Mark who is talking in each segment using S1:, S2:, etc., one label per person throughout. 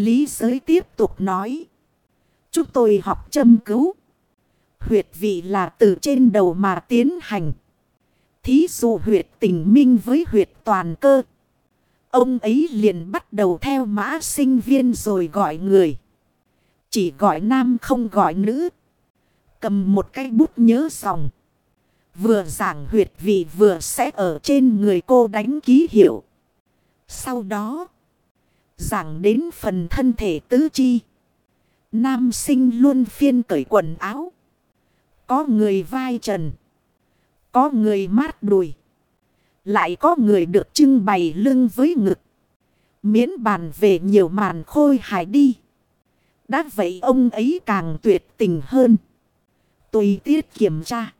S1: Lý giới tiếp tục nói. Chúng tôi học châm cứu. Huyệt vị là từ trên đầu mà tiến hành. Thí dụ huyệt tình minh với huyệt toàn cơ. Ông ấy liền bắt đầu theo mã sinh viên rồi gọi người. Chỉ gọi nam không gọi nữ. Cầm một cái bút nhớ dòng. Vừa giảng huyệt vị vừa sẽ ở trên người cô đánh ký hiệu. Sau đó, giảng đến phần thân thể tứ chi. Nam sinh luôn phiên cởi quần áo. Có người vai trần. Có người mát đùi. Lại có người được trưng bày lưng với ngực. Miễn bàn về nhiều màn khôi hài đi. Đã vậy ông ấy càng tuyệt tình hơn. Tùy tiết kiểm tra.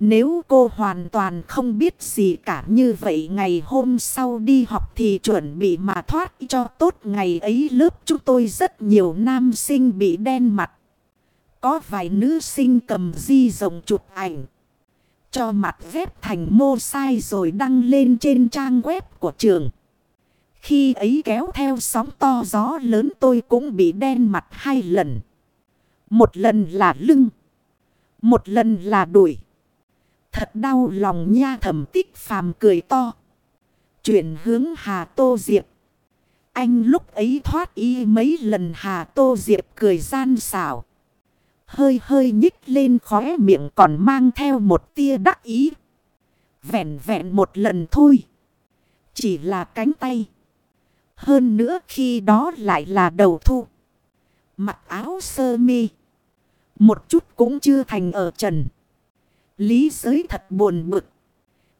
S1: Nếu cô hoàn toàn không biết gì cả như vậy ngày hôm sau đi học thì chuẩn bị mà thoát cho tốt ngày ấy lớp chúng tôi rất nhiều nam sinh bị đen mặt. Có vài nữ sinh cầm di rộng chụp ảnh. Cho mặt ghép thành mô sai rồi đăng lên trên trang web của trường. Khi ấy kéo theo sóng to gió lớn tôi cũng bị đen mặt hai lần. Một lần là lưng. Một lần là đuổi. Thật đau lòng nha, thẩm tích phàm cười to. Chuyển hướng Hà Tô Diệp. Anh lúc ấy thoát y mấy lần Hà Tô Diệp cười gian xảo. Hơi hơi nhích lên khóe miệng còn mang theo một tia đắc ý. Vẹn vẹn một lần thôi. Chỉ là cánh tay. Hơn nữa khi đó lại là đầu thu. Mặc áo sơ mi. Một chút cũng chưa thành ở trần. Lý giới thật buồn bực.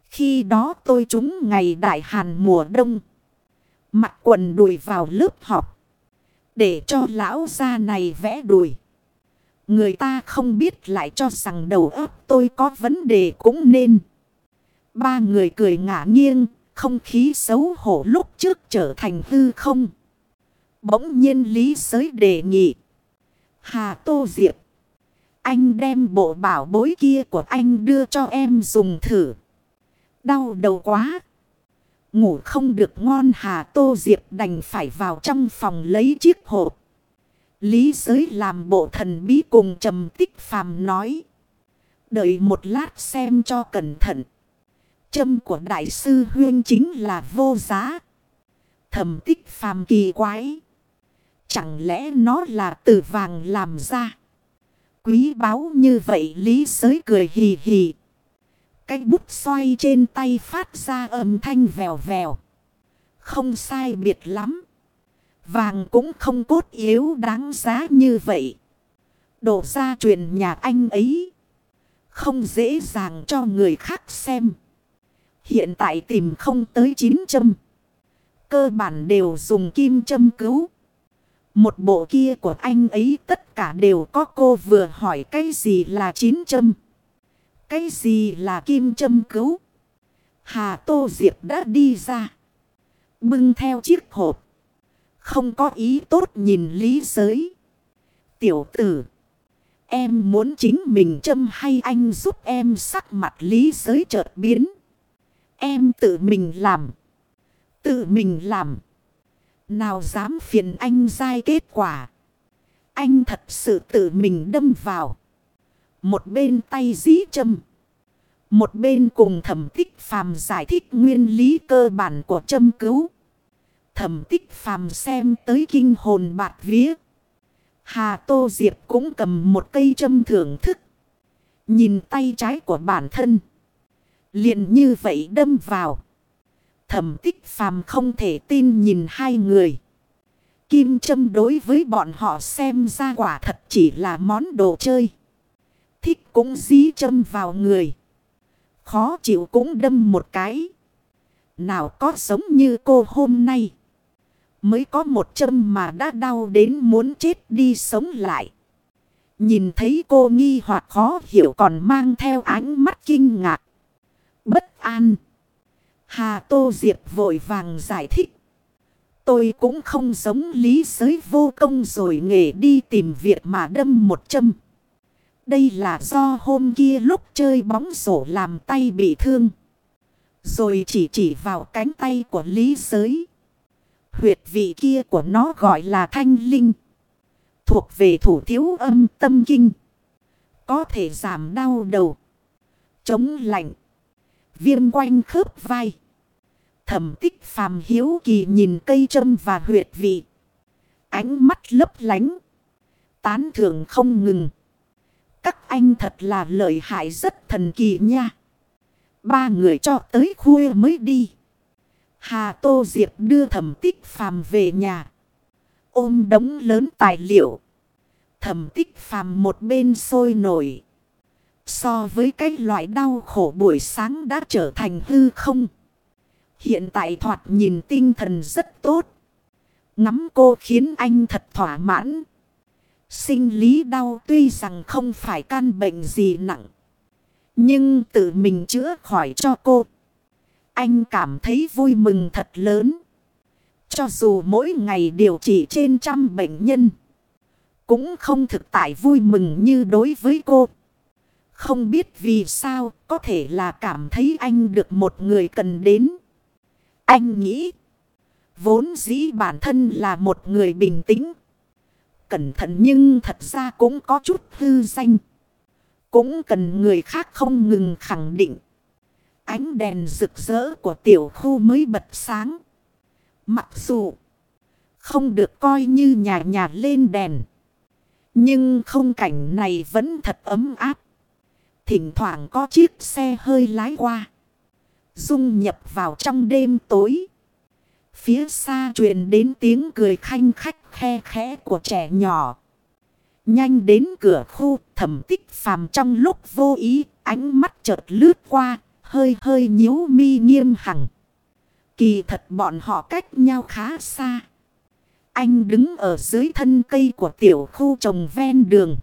S1: Khi đó tôi trúng ngày đại hàn mùa đông. Mặc quần đùi vào lớp học. Để cho lão gia này vẽ đùi. Người ta không biết lại cho rằng đầu óc tôi có vấn đề cũng nên. Ba người cười ngả nghiêng, không khí xấu hổ lúc trước trở thành hư không. Bỗng nhiên lý giới đề nghị. Hà Tô Diệp. Anh đem bộ bảo bối kia của anh đưa cho em dùng thử. Đau đầu quá. Ngủ không được ngon Hà Tô Diệp đành phải vào trong phòng lấy chiếc hộp. Lý giới làm bộ thần bí cùng trầm tích phàm nói. Đợi một lát xem cho cẩn thận. Châm của đại sư Huyên chính là vô giá. Thầm tích phàm kỳ quái. Chẳng lẽ nó là từ vàng làm ra? Quý báu như vậy lý giới cười hì hì. Cái bút xoay trên tay phát ra âm thanh vèo vèo. Không sai biệt lắm. Vàng cũng không cốt yếu đáng giá như vậy. Đổ ra truyền nhà anh ấy. Không dễ dàng cho người khác xem. Hiện tại tìm không tới 9 châm. Cơ bản đều dùng kim châm cứu. Một bộ kia của anh ấy tất cả đều có cô vừa hỏi cái gì là chín châm. Cái gì là kim châm cứu. Hà Tô Diệp đã đi ra. Bưng theo chiếc hộp. Không có ý tốt nhìn lý giới. Tiểu tử. Em muốn chính mình châm hay anh giúp em sắc mặt lý giới chợt biến. Em tự mình làm. Tự mình làm. Nào dám phiền anh dai kết quả. Anh thật sự tự mình đâm vào. Một bên tay dí châm. Một bên cùng thẩm tích phàm giải thích nguyên lý cơ bản của châm cứu. Thẩm tích phàm xem tới kinh hồn bạt vía. Hà Tô Diệp cũng cầm một cây châm thưởng thức. Nhìn tay trái của bản thân. liền như vậy đâm vào. Thẩm tích phàm không thể tin nhìn hai người. Kim châm đối với bọn họ xem ra quả thật chỉ là món đồ chơi. Thích cũng dí châm vào người. Khó chịu cũng đâm một cái. Nào có sống như cô hôm nay. Mới có một châm mà đã đau đến muốn chết đi sống lại. Nhìn thấy cô nghi hoặc khó hiểu còn mang theo ánh mắt kinh ngạc. Bất an. Hà Tô Diệp vội vàng giải thích. Tôi cũng không giống lý giới vô công rồi nghề đi tìm việc mà đâm một châm. Đây là do hôm kia lúc chơi bóng rổ làm tay bị thương. Rồi chỉ chỉ vào cánh tay của lý giới. Huyệt vị kia của nó gọi là thanh linh. Thuộc về thủ thiếu âm tâm kinh. Có thể giảm đau đầu. Chống lạnh. Viêm quanh khớp vai. Thẩm tích phàm hiếu kỳ nhìn cây châm và huyệt vị. Ánh mắt lấp lánh. Tán thưởng không ngừng. Các anh thật là lợi hại rất thần kỳ nha. Ba người cho tới khuya mới đi. Hà Tô Diệp đưa thẩm tích phàm về nhà. Ôm đống lớn tài liệu. Thẩm tích phàm một bên sôi nổi. So với cái loại đau khổ buổi sáng đã trở thành hư không. Hiện tại thoạt nhìn tinh thần rất tốt. Ngắm cô khiến anh thật thỏa mãn. Sinh lý đau tuy rằng không phải căn bệnh gì nặng. Nhưng tự mình chữa khỏi cho cô. Anh cảm thấy vui mừng thật lớn. Cho dù mỗi ngày điều trị trên trăm bệnh nhân. Cũng không thực tại vui mừng như đối với cô. Không biết vì sao, có thể là cảm thấy anh được một người cần đến. Anh nghĩ. Vốn dĩ bản thân là một người bình tĩnh. Cẩn thận nhưng thật ra cũng có chút hư danh. Cũng cần người khác không ngừng khẳng định. Ánh đèn rực rỡ của tiểu khu mới bật sáng. Mặc dù không được coi như nhà nhà lên đèn. Nhưng không cảnh này vẫn thật ấm áp. Thỉnh thoảng có chiếc xe hơi lái qua. Dung nhập vào trong đêm tối. Phía xa truyền đến tiếng cười khanh khách khe khẽ của trẻ nhỏ. Nhanh đến cửa khu, thẩm tích phàm trong lúc vô ý, ánh mắt chợt lướt qua, hơi hơi nhíu mi nghiêm hằng. Kỳ thật bọn họ cách nhau khá xa. Anh đứng ở dưới thân cây của tiểu khu trồng ven đường.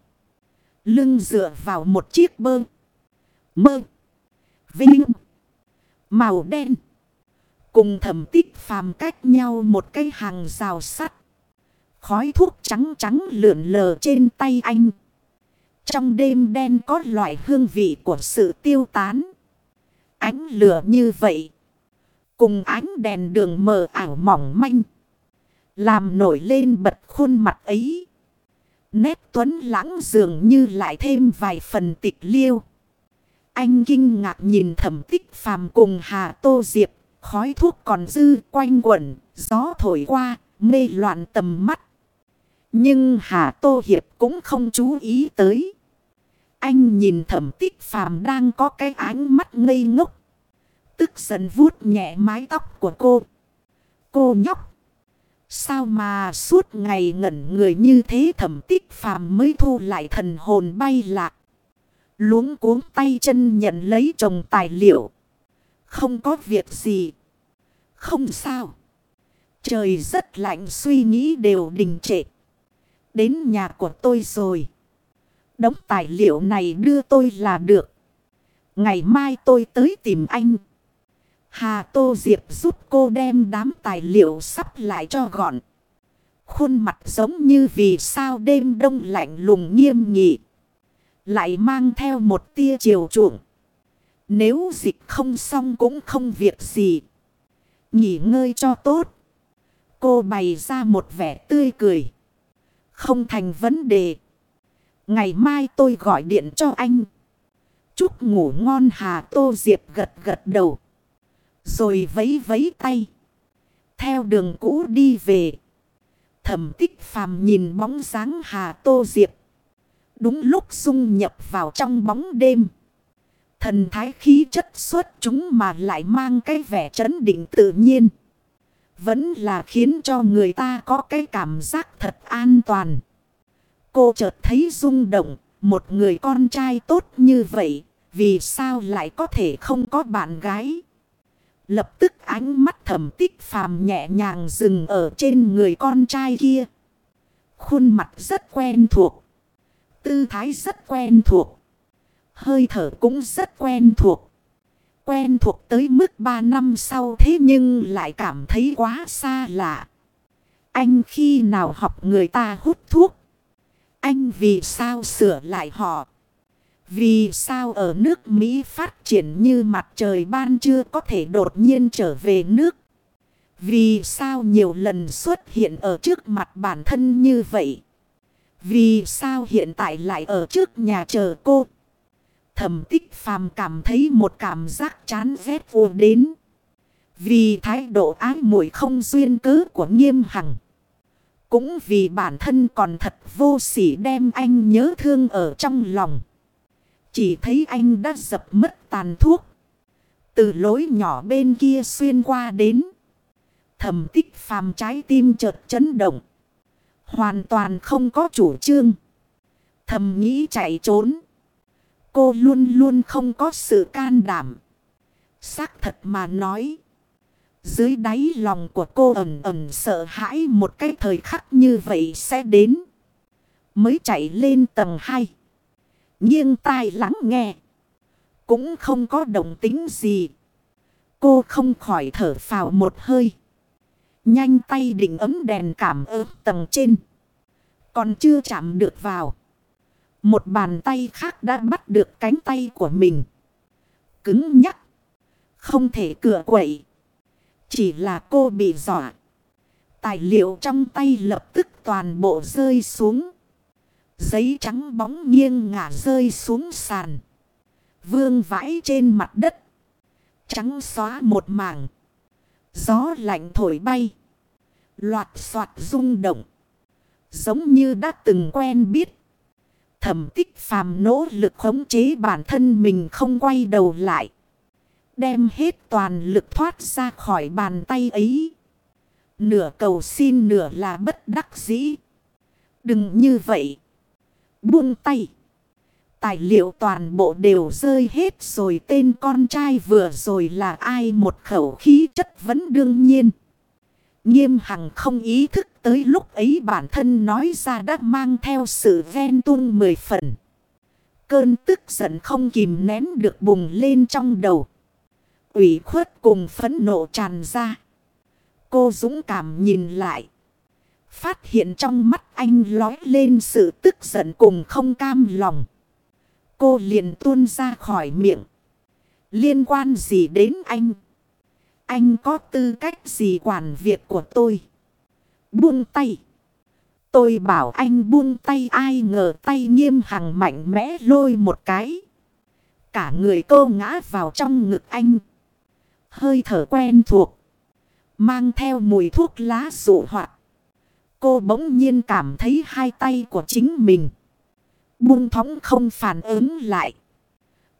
S1: Lưng dựa vào một chiếc bơ. Mơ. Vinh. Màu đen. Cùng thẩm tích phàm cách nhau một cây hàng rào sắt. Khói thuốc trắng trắng lượn lờ trên tay anh. Trong đêm đen có loại hương vị của sự tiêu tán. Ánh lửa như vậy. Cùng ánh đèn đường mờ ảo mỏng manh. Làm nổi lên bật khuôn mặt ấy. Nét tuấn lãng dường như lại thêm vài phần tịch liêu. Anh kinh ngạc nhìn thẩm tích phàm cùng Hà Tô Diệp. Khói thuốc còn dư quanh quẩn, gió thổi qua, mê loạn tầm mắt. Nhưng Hà Tô Hiệp cũng không chú ý tới. Anh nhìn thẩm tích phàm đang có cái ánh mắt ngây ngốc. Tức giận vuốt nhẹ mái tóc của cô. Cô nhóc. Sao mà suốt ngày ngẩn người như thế thẩm tích phàm mới thu lại thần hồn bay lạc. Luống cuống tay chân nhận lấy chồng tài liệu. Không có việc gì. Không sao. Trời rất lạnh, suy nghĩ đều đình trệ. Đến nhà của tôi rồi. Đống tài liệu này đưa tôi là được. Ngày mai tôi tới tìm anh. Hà Tô Diệp giúp cô đem đám tài liệu sắp lại cho gọn. Khuôn mặt giống như vì sao đêm đông lạnh lùng nghiêm nghị. Lại mang theo một tia chiều chuộng. Nếu dịch không xong cũng không việc gì. Nghỉ ngơi cho tốt. Cô bày ra một vẻ tươi cười. Không thành vấn đề. Ngày mai tôi gọi điện cho anh. Chúc ngủ ngon Hà Tô Diệp gật gật đầu. Rồi vấy vấy tay. Theo đường cũ đi về. Thẩm tích phàm nhìn bóng dáng Hà Tô Diệp. Đúng lúc dung nhập vào trong bóng đêm. Thần thái khí chất xuất chúng mà lại mang cái vẻ trấn định tự nhiên. Vẫn là khiến cho người ta có cái cảm giác thật an toàn. Cô chợt thấy rung động, một người con trai tốt như vậy, vì sao lại có thể không có bạn gái? Lập tức ánh mắt thẩm tích phàm nhẹ nhàng dừng ở trên người con trai kia. Khuôn mặt rất quen thuộc. Tư thái rất quen thuộc. Hơi thở cũng rất quen thuộc. Quen thuộc tới mức 3 năm sau thế nhưng lại cảm thấy quá xa lạ. Anh khi nào học người ta hút thuốc? Anh vì sao sửa lại họ? Vì sao ở nước Mỹ phát triển như mặt trời ban chưa có thể đột nhiên trở về nước? Vì sao nhiều lần xuất hiện ở trước mặt bản thân như vậy? Vì sao hiện tại lại ở trước nhà chờ cô? Thẩm tích phàm cảm thấy một cảm giác chán ghét vô đến. Vì thái độ ái muội không duyên cớ của nghiêm hằng. Cũng vì bản thân còn thật vô sỉ đem anh nhớ thương ở trong lòng. Chỉ thấy anh đã dập mất tàn thuốc. Từ lối nhỏ bên kia xuyên qua đến. Thẩm tích phàm trái tim chợt chấn động. Hoàn toàn không có chủ trương. Thầm nghĩ chạy trốn. Cô luôn luôn không có sự can đảm. Xác thật mà nói. Dưới đáy lòng của cô ẩn ẩn sợ hãi một cái thời khắc như vậy sẽ đến. Mới chạy lên tầng 2. Nghiêng tai lắng nghe. Cũng không có động tính gì. Cô không khỏi thở phào một hơi. Nhanh tay định ấm đèn cảm ơn tầng trên. Còn chưa chạm được vào. Một bàn tay khác đã bắt được cánh tay của mình. Cứng nhắc. Không thể cửa quậy. Chỉ là cô bị dọa. Tài liệu trong tay lập tức toàn bộ rơi xuống. Giấy trắng bóng nghiêng ngả rơi xuống sàn. Vương vãi trên mặt đất. Trắng xóa một mảng. Gió lạnh thổi bay. Loạt soạt rung động. Giống như đã từng quen biết. Thẩm tích phàm nỗ lực khống chế bản thân mình không quay đầu lại. Đem hết toàn lực thoát ra khỏi bàn tay ấy. Nửa cầu xin nửa là bất đắc dĩ. Đừng như vậy. Buông tay. Tài liệu toàn bộ đều rơi hết rồi, tên con trai vừa rồi là ai một khẩu khí chất vẫn đương nhiên. Nghiêm hằng không ý thức tới lúc ấy bản thân nói ra đã mang theo sự ven tuông mười phần. Cơn tức giận không kìm nén được bùng lên trong đầu. ủy khuất cùng phấn nộ tràn ra. Cô dũng cảm nhìn lại. Phát hiện trong mắt anh lói lên sự tức giận cùng không cam lòng. Cô liền tuôn ra khỏi miệng. Liên quan gì đến anh? Anh có tư cách gì quản việc của tôi? Buông tay. Tôi bảo anh buông tay, ai ngờ tay nghiêm hằng mạnh mẽ lôi một cái. Cả người cô ngã vào trong ngực anh. Hơi thở quen thuộc. Mang theo mùi thuốc lá rụ hoạt. Cô bỗng nhiên cảm thấy hai tay của chính mình. Buông thóng không phản ứng lại.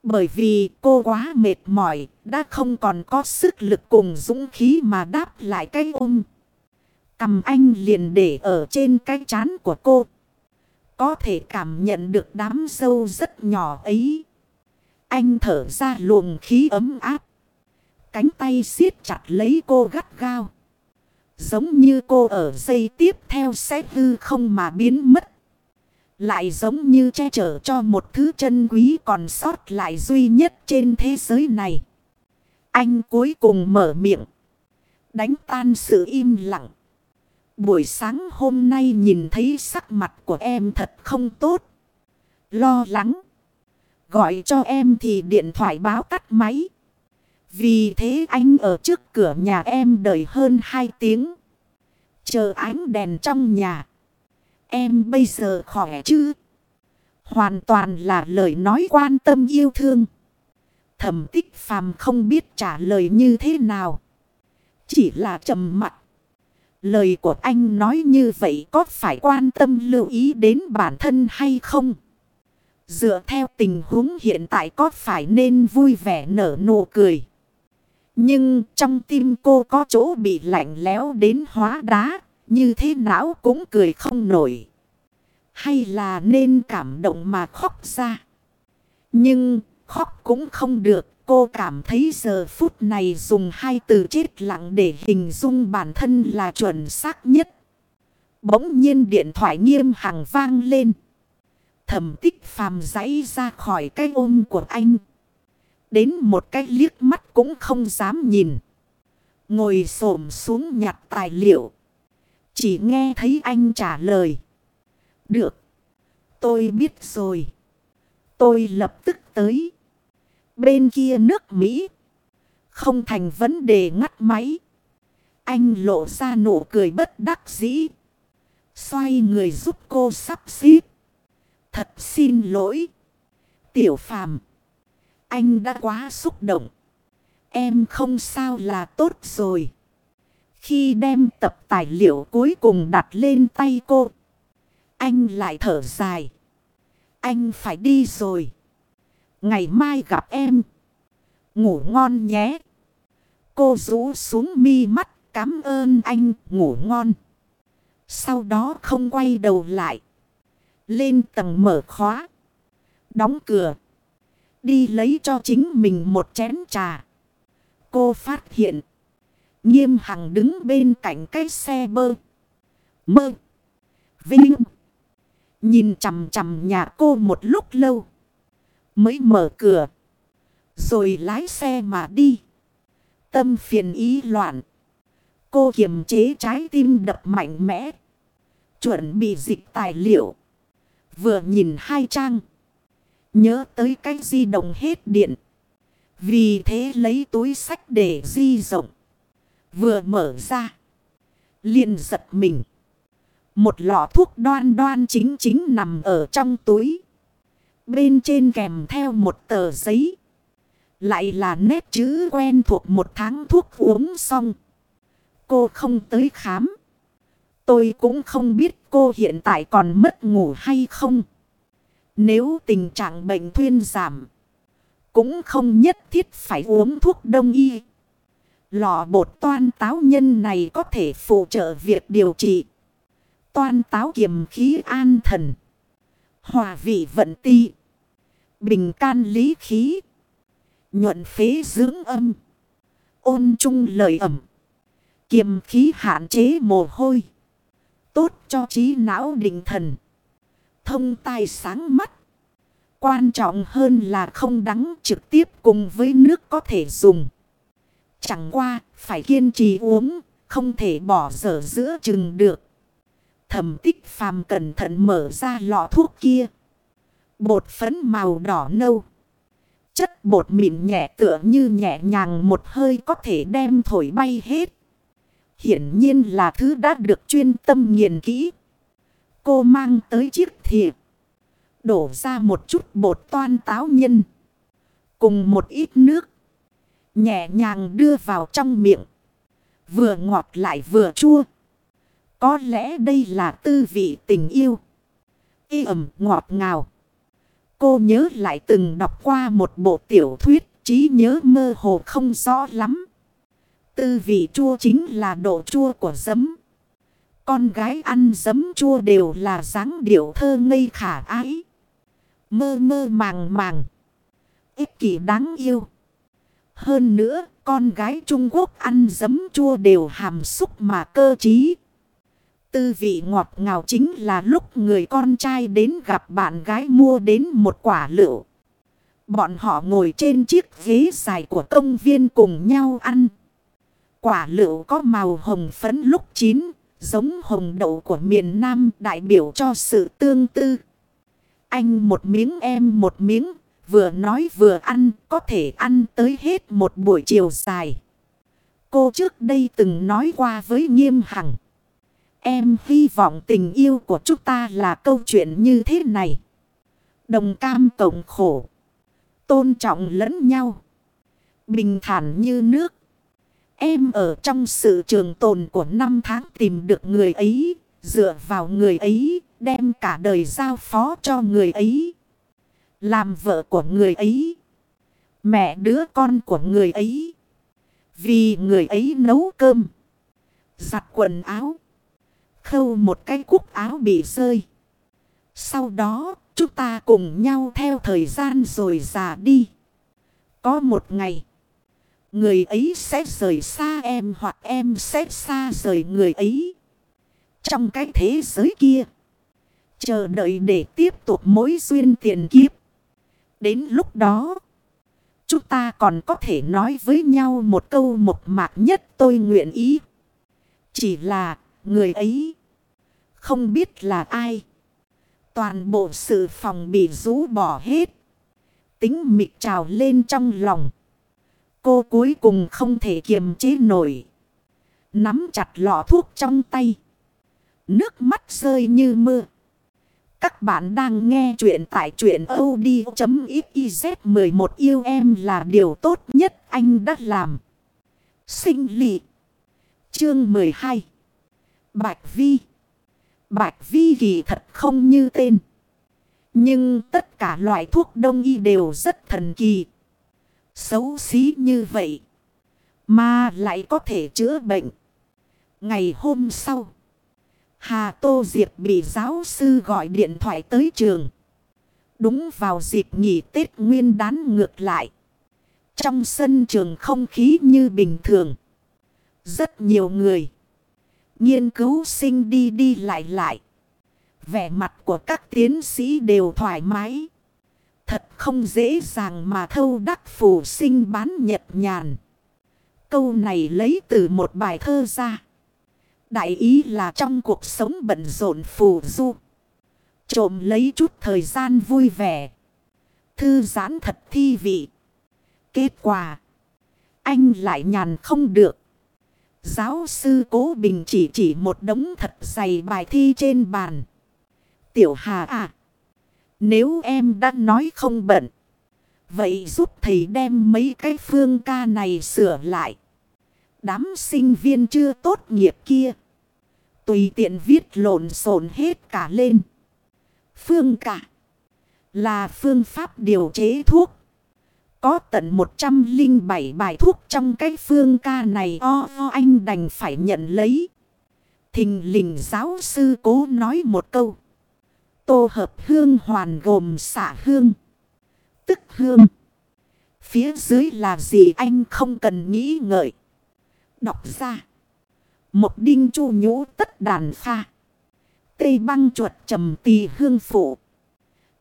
S1: Bởi vì cô quá mệt mỏi, đã không còn có sức lực cùng dũng khí mà đáp lại cái ôm. Cầm anh liền để ở trên cái chán của cô. Có thể cảm nhận được đám sâu rất nhỏ ấy. Anh thở ra luồng khí ấm áp. Cánh tay siết chặt lấy cô gắt gao. Giống như cô ở dây tiếp theo sẽ hư không mà biến mất. Lại giống như che chở cho một thứ chân quý còn sót lại duy nhất trên thế giới này. Anh cuối cùng mở miệng. Đánh tan sự im lặng. Buổi sáng hôm nay nhìn thấy sắc mặt của em thật không tốt. Lo lắng. Gọi cho em thì điện thoại báo tắt máy. Vì thế anh ở trước cửa nhà em đợi hơn 2 tiếng. Chờ ánh đèn trong nhà. Em bây giờ khỏe chứ? Hoàn toàn là lời nói quan tâm yêu thương. Thẩm tích phàm không biết trả lời như thế nào. Chỉ là trầm mặt. Lời của anh nói như vậy có phải quan tâm lưu ý đến bản thân hay không? Dựa theo tình huống hiện tại có phải nên vui vẻ nở nụ cười. Nhưng trong tim cô có chỗ bị lạnh lẽo đến hóa đá. Như thế não cũng cười không nổi. Hay là nên cảm động mà khóc ra. Nhưng khóc cũng không được. Cô cảm thấy giờ phút này dùng hai từ chết lặng để hình dung bản thân là chuẩn xác nhất. Bỗng nhiên điện thoại nghiêm hàng vang lên. Thẩm tích phàm giấy ra khỏi cái ôm của anh. Đến một cái liếc mắt cũng không dám nhìn. Ngồi xổm xuống nhặt tài liệu. Chỉ nghe thấy anh trả lời. Được. Tôi biết rồi. Tôi lập tức tới. Bên kia nước Mỹ. Không thành vấn đề ngắt máy. Anh lộ ra nụ cười bất đắc dĩ. Xoay người giúp cô sắp xếp. Thật xin lỗi. Tiểu phàm. Anh đã quá xúc động. Em không sao là tốt rồi. Khi đem tập tài liệu cuối cùng đặt lên tay cô. Anh lại thở dài. Anh phải đi rồi. Ngày mai gặp em. Ngủ ngon nhé. Cô rũ xuống mi mắt. Cảm ơn anh, ngủ ngon. Sau đó không quay đầu lại. Lên tầng mở khóa. Đóng cửa. Đi lấy cho chính mình một chén trà. Cô phát hiện. Nghiêm hằng đứng bên cạnh cái xe bơ. Mơ. Vinh. Nhìn chằm chằm nhà cô một lúc lâu. Mới mở cửa. Rồi lái xe mà đi. Tâm phiền ý loạn. Cô kiềm chế trái tim đập mạnh mẽ. Chuẩn bị dịch tài liệu. Vừa nhìn hai trang. Nhớ tới cái di động hết điện. Vì thế lấy túi sách để di rộng. Vừa mở ra. liền giật mình. Một lọ thuốc đoan đoan chính chính nằm ở trong túi. Bên trên kèm theo một tờ giấy. Lại là nét chữ quen thuộc một tháng thuốc uống xong. Cô không tới khám. Tôi cũng không biết cô hiện tại còn mất ngủ hay không. Nếu tình trạng bệnh thuyên giảm. Cũng không nhất thiết phải uống thuốc đông y. Lọ bột toan táo nhân này có thể phụ trợ việc điều trị. Toan táo kiềm khí an thần. Hòa vị vận ti. Bình can lý khí. Nhuận phế dưỡng âm. Ôn trung lời ẩm. Kiềm khí hạn chế mồ hôi. Tốt cho trí não định thần. Thông tai sáng mắt. Quan trọng hơn là không đắng trực tiếp cùng với nước có thể dùng. Chẳng qua, phải kiên trì uống, không thể bỏ dở giữa chừng được. Thẩm tích phàm cẩn thận mở ra lọ thuốc kia. Bột phấn màu đỏ nâu. Chất bột mịn nhẹ tựa như nhẹ nhàng một hơi có thể đem thổi bay hết. Hiển nhiên là thứ đã được chuyên tâm nghiền kỹ. Cô mang tới chiếc thiệp, Đổ ra một chút bột toan táo nhân. Cùng một ít nước. Nhẹ nhàng đưa vào trong miệng. Vừa ngọt lại vừa chua. Có lẽ đây là tư vị tình yêu. Y ẩm ngọt ngào. Cô nhớ lại từng đọc qua một bộ tiểu thuyết. trí nhớ mơ hồ không rõ lắm. Tư vị chua chính là độ chua của giấm. Con gái ăn giấm chua đều là dáng điệu thơ ngây khả ái. Mơ mơ màng màng. Ích kỷ đáng yêu. Hơn nữa, con gái Trung Quốc ăn giấm chua đều hàm xúc mà cơ trí. Tư vị ngọt ngào chính là lúc người con trai đến gặp bạn gái mua đến một quả lựu. Bọn họ ngồi trên chiếc ghế dài của công viên cùng nhau ăn. Quả lựu có màu hồng phấn lúc chín, giống hồng đậu của miền Nam đại biểu cho sự tương tư. Anh một miếng em một miếng, vừa nói vừa ăn, có thể ăn tới hết một buổi chiều dài. Cô trước đây từng nói qua với Nghiêm Hằng. Em hy vọng tình yêu của chúng ta là câu chuyện như thế này. Đồng cam cộng khổ. Tôn trọng lẫn nhau. Bình thản như nước. Em ở trong sự trường tồn của năm tháng tìm được người ấy. Dựa vào người ấy. Đem cả đời giao phó cho người ấy. Làm vợ của người ấy. Mẹ đứa con của người ấy. Vì người ấy nấu cơm. Giặt quần áo. Khâu một cái cúc áo bị rơi. Sau đó, chúng ta cùng nhau theo thời gian rồi già đi. Có một ngày. Người ấy sẽ rời xa em hoặc em sẽ xa rời người ấy. Trong cái thế giới kia. Chờ đợi để tiếp tục mối duyên tiền kiếp. Đến lúc đó. Chúng ta còn có thể nói với nhau một câu một mạc nhất tôi nguyện ý. Chỉ là người ấy. Không biết là ai. Toàn bộ sự phòng bị rú bỏ hết. Tính mịt trào lên trong lòng. Cô cuối cùng không thể kiềm chế nổi. Nắm chặt lọ thuốc trong tay. Nước mắt rơi như mưa. Các bạn đang nghe chuyện tại chuyện od.xyz 11 yêu em là điều tốt nhất anh đã làm. Sinh lị. Chương 12. Bạch Vi. Bạch Vi kỳ thật không như tên. Nhưng tất cả loại thuốc đông y đều rất thần kỳ. Xấu xí như vậy. Mà lại có thể chữa bệnh. Ngày hôm sau. Hà Tô Diệp bị giáo sư gọi điện thoại tới trường. Đúng vào dịp nghỉ Tết Nguyên đán ngược lại. Trong sân trường không khí như bình thường. Rất nhiều người. Nghiên cứu sinh đi đi lại lại. Vẻ mặt của các tiến sĩ đều thoải mái. Thật không dễ dàng mà thâu đắc phù sinh bán nhật nhàn. Câu này lấy từ một bài thơ ra. Đại ý là trong cuộc sống bận rộn phù du. Trộm lấy chút thời gian vui vẻ. Thư giãn thật thi vị. Kết quả. Anh lại nhàn không được. Giáo sư Cố Bình chỉ chỉ một đống thật dày bài thi trên bàn. Tiểu Hà à. Nếu em đã nói không bận. Vậy giúp thầy đem mấy cái phương ca này sửa lại. Đám sinh viên chưa tốt nghiệp kia. Tùy tiện viết lộn xộn hết cả lên. Phương cả. Là phương pháp điều chế thuốc. Có tận 107 bài thuốc trong cái phương ca này o, o anh đành phải nhận lấy. Thình lình giáo sư cố nói một câu. Tô hợp hương hoàn gồm xả hương. Tức hương. Phía dưới là gì anh không cần nghĩ ngợi. Đọc ra. Một đinh chu nhũ tất đàn pha. Tây băng chuột trầm tì hương phụ.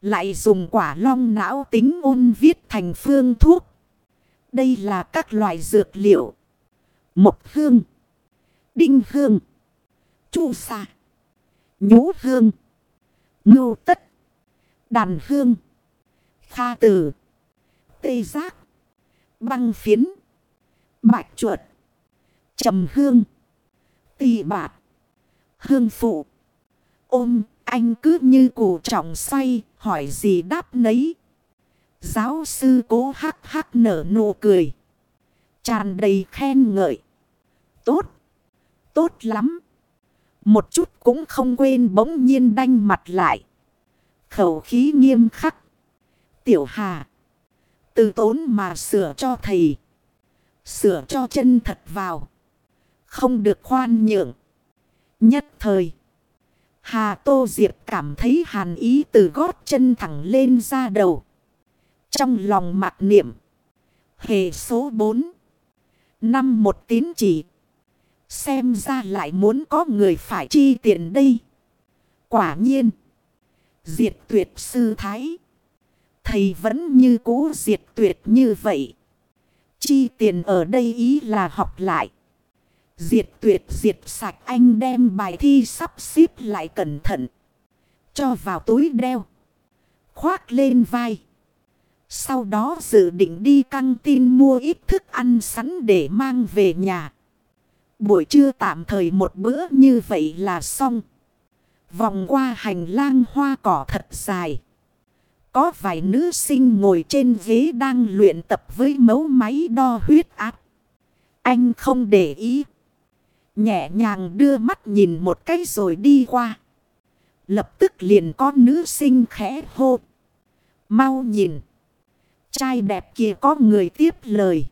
S1: Lại dùng quả long não tính ôn viết thành phương thuốc. Đây là các loại dược liệu. Một hương. Đinh hương. Chu sa. Nhũ hương. Ngưu tất. Đàn hương. Kha tử. Tây giác. Băng phiến. Bạch chuột trầm hương. Tỳ bạc. Hương phụ. Ôm, anh cứ như củ trọng xoay. Hỏi gì đáp nấy. Giáo sư cố hắc hắc nở nụ cười. Tràn đầy khen ngợi. Tốt. Tốt lắm. Một chút cũng không quên bỗng nhiên đanh mặt lại. Khẩu khí nghiêm khắc. Tiểu Hà. Từ tốn mà sửa cho thầy. Sửa cho chân thật vào. Không được khoan nhượng. Nhất thời. Hà Tô Diệp cảm thấy hàn ý từ gót chân thẳng lên ra đầu. Trong lòng mạc niệm. hệ số 4. Năm một tín chỉ. Xem ra lại muốn có người phải chi tiền đây. Quả nhiên. Diệt tuyệt sư thái. Thầy vẫn như cũ diệt tuyệt như vậy. Chi tiền ở đây ý là học lại. Diệt tuyệt diệt sạch anh đem bài thi sắp xếp lại cẩn thận. Cho vào túi đeo. Khoác lên vai. Sau đó dự định đi căng tin mua ít thức ăn sẵn để mang về nhà. Buổi trưa tạm thời một bữa như vậy là xong. Vòng qua hành lang hoa cỏ thật dài. Có vài nữ sinh ngồi trên ghế đang luyện tập với mấu máy đo huyết áp. Anh không để ý. Nhẹ nhàng đưa mắt nhìn một cái rồi đi qua. Lập tức liền có nữ sinh khẽ hô. Mau nhìn. Trai đẹp kia có người tiếp lời.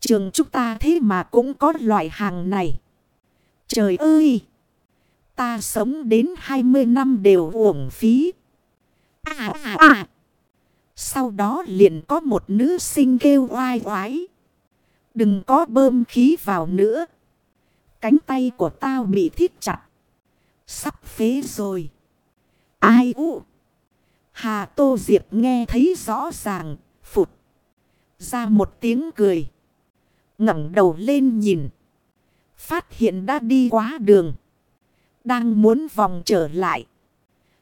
S1: Trường chúng ta thế mà cũng có loại hàng này. Trời ơi! Ta sống đến 20 năm đều uổng phí. À à à! Sau đó liền có một nữ sinh kêu oai oái. Đừng có bơm khí vào nữa. Cánh tay của tao bị thiết chặt. Sắp phế rồi. Ai u? Hà Tô Diệp nghe thấy rõ ràng, phụt. Ra một tiếng cười ngẩng đầu lên nhìn. Phát hiện đã đi quá đường. Đang muốn vòng trở lại.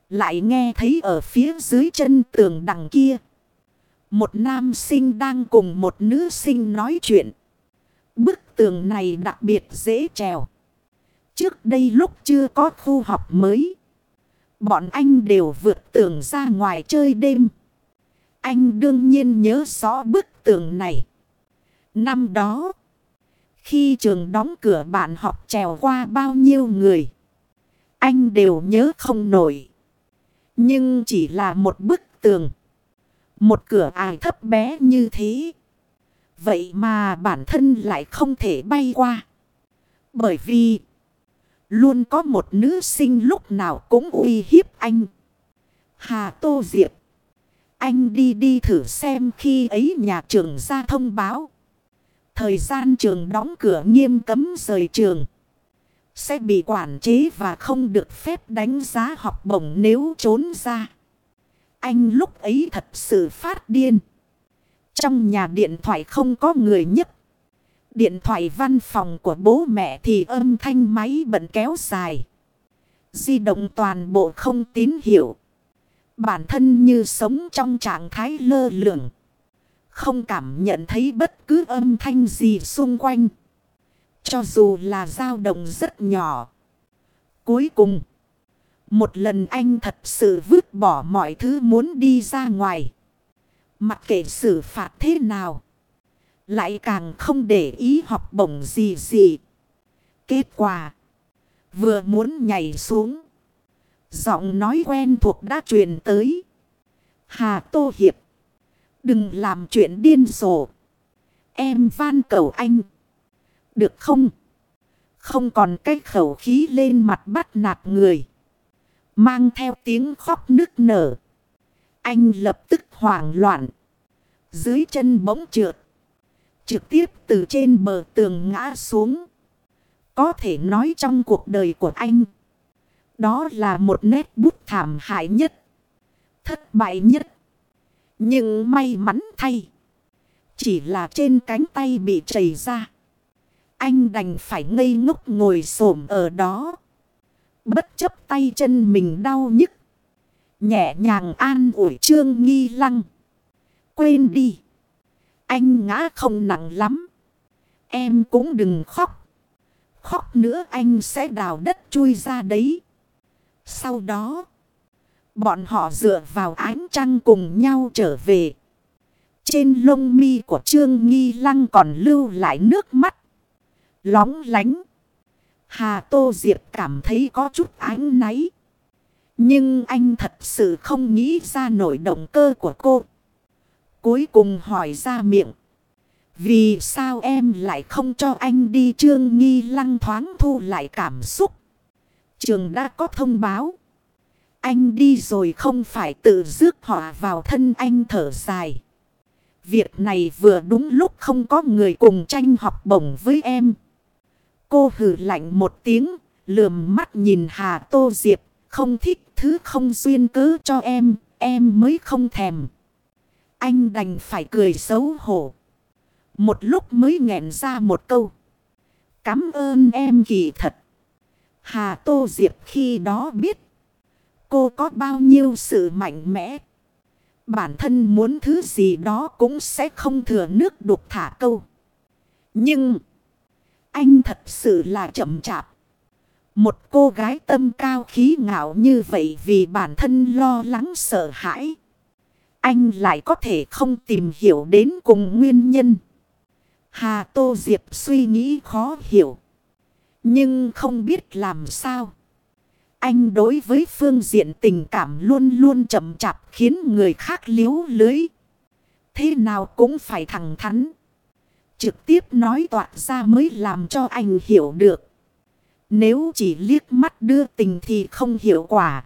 S1: Lại nghe thấy ở phía dưới chân tường đằng kia. Một nam sinh đang cùng một nữ sinh nói chuyện. Bức tường này đặc biệt dễ trèo. Trước đây lúc chưa có khu học mới. Bọn anh đều vượt tường ra ngoài chơi đêm. Anh đương nhiên nhớ rõ bức tường này. Năm đó, khi trường đóng cửa bạn học trèo qua bao nhiêu người. Anh đều nhớ không nổi. Nhưng chỉ là một bức tường. Một cửa ải thấp bé như thế. Vậy mà bản thân lại không thể bay qua. Bởi vì luôn có một nữ sinh lúc nào cũng uy hiếp anh. Hà Tô Diệp. Anh đi đi thử xem khi ấy nhà trường ra thông báo. Thời gian trường đóng cửa nghiêm cấm rời trường. Sẽ bị quản chế và không được phép đánh giá học bổng nếu trốn ra. Anh lúc ấy thật sự phát điên. Trong nhà điện thoại không có người nhất. Điện thoại văn phòng của bố mẹ thì âm thanh máy bận kéo dài. Di động toàn bộ không tín hiệu. Bản thân như sống trong trạng thái lơ lửng. Không cảm nhận thấy bất cứ âm thanh gì xung quanh. Cho dù là dao động rất nhỏ. Cuối cùng. Một lần anh thật sự vứt bỏ mọi thứ muốn đi ra ngoài. Mặc kệ xử phạt thế nào. Lại càng không để ý học bổng gì gì. Kết quả. Vừa muốn nhảy xuống. Giọng nói quen thuộc đã truyền tới. Hà Tô Hiệp. Đừng làm chuyện điên rồ. Em van cầu anh. Được không? Không còn cái khẩu khí lên mặt bắt nạt người. Mang theo tiếng khóc nức nở. Anh lập tức hoảng loạn. Dưới chân bỗng trượt. Trực tiếp từ trên bờ tường ngã xuống. Có thể nói trong cuộc đời của anh. Đó là một nét bút thảm hại nhất. Thất bại nhất. Nhưng may mắn thay. Chỉ là trên cánh tay bị chảy ra. Anh đành phải ngây ngốc ngồi xổm ở đó. Bất chấp tay chân mình đau nhức. Nhẹ nhàng an ủi trương nghi lăng. Quên đi. Anh ngã không nặng lắm. Em cũng đừng khóc. Khóc nữa anh sẽ đào đất chui ra đấy. Sau đó. Bọn họ dựa vào ánh trăng cùng nhau trở về. Trên lông mi của Trương Nghi Lăng còn lưu lại nước mắt. Lóng lánh. Hà Tô Diệp cảm thấy có chút ánh náy. Nhưng anh thật sự không nghĩ ra nổi động cơ của cô. Cuối cùng hỏi ra miệng. Vì sao em lại không cho anh đi trương nghi lăng thoáng thu lại cảm xúc? Trường đã có thông báo. Anh đi rồi không phải tự rước họ vào thân anh thở dài. Việc này vừa đúng lúc không có người cùng tranh học bổng với em. Cô hử lạnh một tiếng, lườm mắt nhìn Hà Tô Diệp, không thích thứ không duyên cớ cho em, em mới không thèm. Anh đành phải cười xấu hổ. Một lúc mới nghẹn ra một câu. cám ơn em kỳ thật. Hà Tô Diệp khi đó biết. Cô có bao nhiêu sự mạnh mẽ. Bản thân muốn thứ gì đó cũng sẽ không thừa nước đục thả câu. Nhưng. Anh thật sự là chậm chạp. Một cô gái tâm cao khí ngạo như vậy vì bản thân lo lắng sợ hãi. Anh lại có thể không tìm hiểu đến cùng nguyên nhân. Hà Tô Diệp suy nghĩ khó hiểu. Nhưng không biết làm sao. Anh đối với phương diện tình cảm luôn luôn chậm chạp khiến người khác liếu lưới. Thế nào cũng phải thẳng thắn. Trực tiếp nói toạc ra mới làm cho anh hiểu được. Nếu chỉ liếc mắt đưa tình thì không hiệu quả.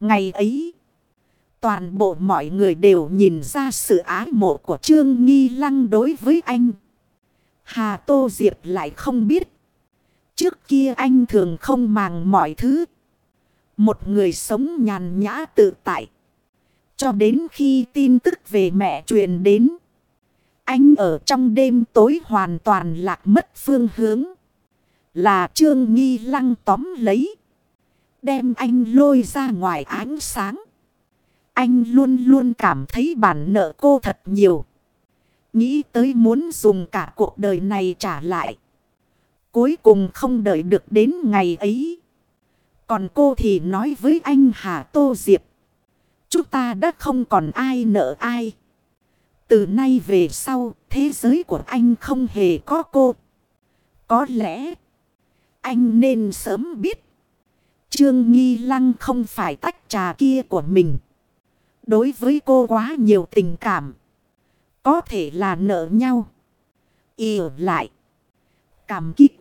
S1: Ngày ấy, toàn bộ mọi người đều nhìn ra sự ái mộ của Trương Nghi Lăng đối với anh. Hà Tô Diệp lại không biết. Trước kia anh thường không màng mọi thứ. Một người sống nhàn nhã tự tại. Cho đến khi tin tức về mẹ truyền đến. Anh ở trong đêm tối hoàn toàn lạc mất phương hướng. Là Trương Nghi Lăng tóm lấy. Đem anh lôi ra ngoài ánh sáng. Anh luôn luôn cảm thấy bản nợ cô thật nhiều. Nghĩ tới muốn dùng cả cuộc đời này trả lại. Cuối cùng không đợi được đến ngày ấy. Còn cô thì nói với anh Hà Tô Diệp. Chúng ta đã không còn ai nợ ai. Từ nay về sau, thế giới của anh không hề có cô. Có lẽ, anh nên sớm biết. Trương Nghi Lăng không phải tách trà kia của mình. Đối với cô quá nhiều tình cảm. Có thể là nợ nhau. Yêu lại. Cảm kích.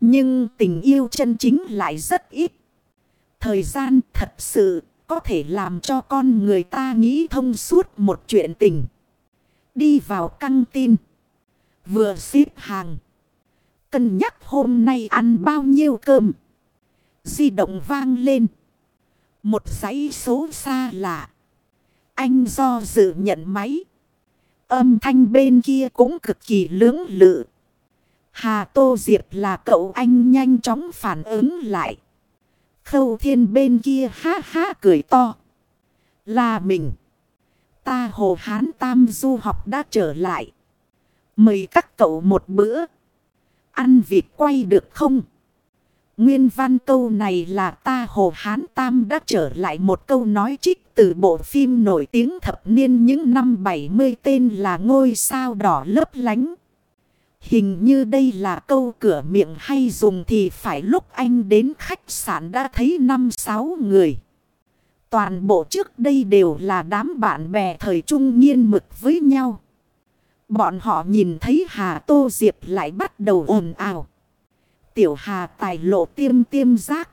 S1: Nhưng tình yêu chân chính lại rất ít. Thời gian thật sự có thể làm cho con người ta nghĩ thông suốt một chuyện tình. Đi vào căng tin. Vừa xếp hàng. Cân nhắc hôm nay ăn bao nhiêu cơm. Di động vang lên. Một dãy số xa lạ. Anh do dự nhận máy. Âm thanh bên kia cũng cực kỳ lưỡng lự. Hà Tô Diệp là cậu anh nhanh chóng phản ứng lại. Khâu thiên bên kia ha ha cười to. Là mình. Ta hồ hán tam du học đã trở lại. Mời các cậu một bữa. Ăn vịt quay được không? Nguyên văn câu này là ta hồ hán tam đã trở lại một câu nói trích từ bộ phim nổi tiếng thập niên những năm 70 tên là ngôi sao đỏ lấp lánh. Hình như đây là câu cửa miệng hay dùng thì phải lúc anh đến khách sạn đã thấy năm sáu người. Toàn bộ trước đây đều là đám bạn bè thời trung nghiên mực với nhau. Bọn họ nhìn thấy Hà Tô Diệp lại bắt đầu ồn ào. Tiểu Hà tài lộ tiêm tiêm giác.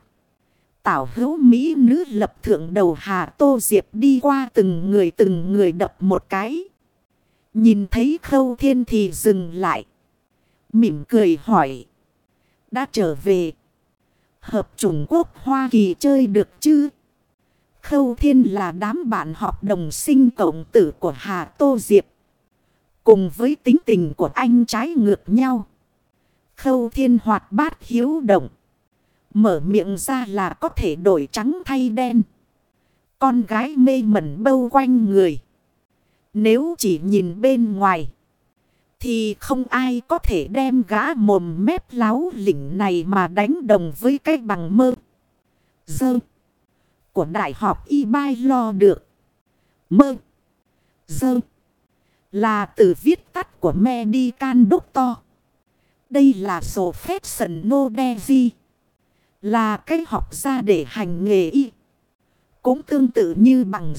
S1: Tảo hữu Mỹ nữ lập thượng đầu Hà Tô Diệp đi qua từng người từng người đập một cái. Nhìn thấy khâu thiên thì dừng lại. Mỉm cười hỏi. Đã trở về. Hợp Trung Quốc Hoa Kỳ chơi được chứ? Khâu Thiên là đám bạn họp đồng sinh cộng tử của Hà Tô Diệp. Cùng với tính tình của anh trái ngược nhau. Khâu Thiên hoạt bát hiếu động. Mở miệng ra là có thể đổi trắng thay đen. Con gái mê mẩn bâu quanh người. Nếu chỉ nhìn bên ngoài. Thì không ai có thể đem gã mồm mép láo lỉnh này mà đánh đồng với cái bằng mơ. Dơ. Của đại học y bai lo được. Mơ. Dơ. Là từ viết tắt của medican Doctor. Đây là sổ phép sần nô đe di. Là cái học ra để hành nghề y. Cũng tương tự như bằng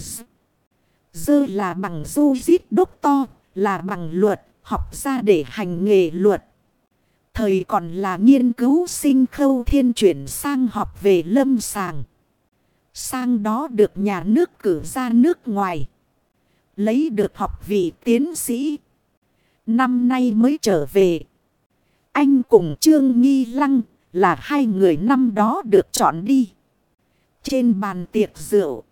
S1: dơ là bằng du giết doctor, là bằng luật học ra để hành nghề luật. Thời còn là nghiên cứu sinh khâu thiên chuyển sang học về lâm sàng. Sang đó được nhà nước cử ra nước ngoài. Lấy được học vị tiến sĩ. Năm nay mới trở về. Anh cùng Trương Nghi Lăng là hai người năm đó được chọn đi. Trên bàn tiệc rượu.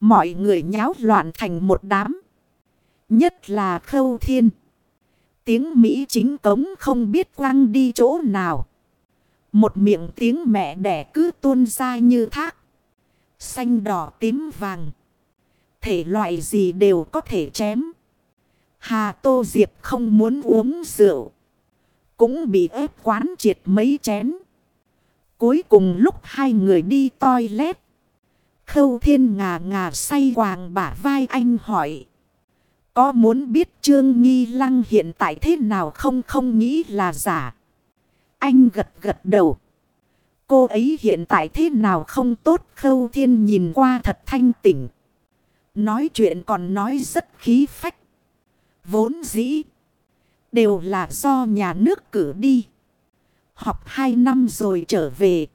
S1: Mọi người nháo loạn thành một đám. Nhất là khâu thiên. Tiếng Mỹ chính cống không biết quăng đi chỗ nào. Một miệng tiếng mẹ đẻ cứ tuôn ra như thác. Xanh đỏ tím vàng. Thể loại gì đều có thể chém. Hà Tô Diệp không muốn uống rượu. Cũng bị ép quán triệt mấy chén. Cuối cùng lúc hai người đi toilet. Khâu thiên ngà ngà say quàng bả vai anh hỏi. Có muốn biết Trương Nghi Lăng hiện tại thế nào không không nghĩ là giả. Anh gật gật đầu. Cô ấy hiện tại thế nào không tốt khâu thiên nhìn qua thật thanh tỉnh. Nói chuyện còn nói rất khí phách. Vốn dĩ. Đều là do nhà nước cử đi. Học hai năm rồi trở về.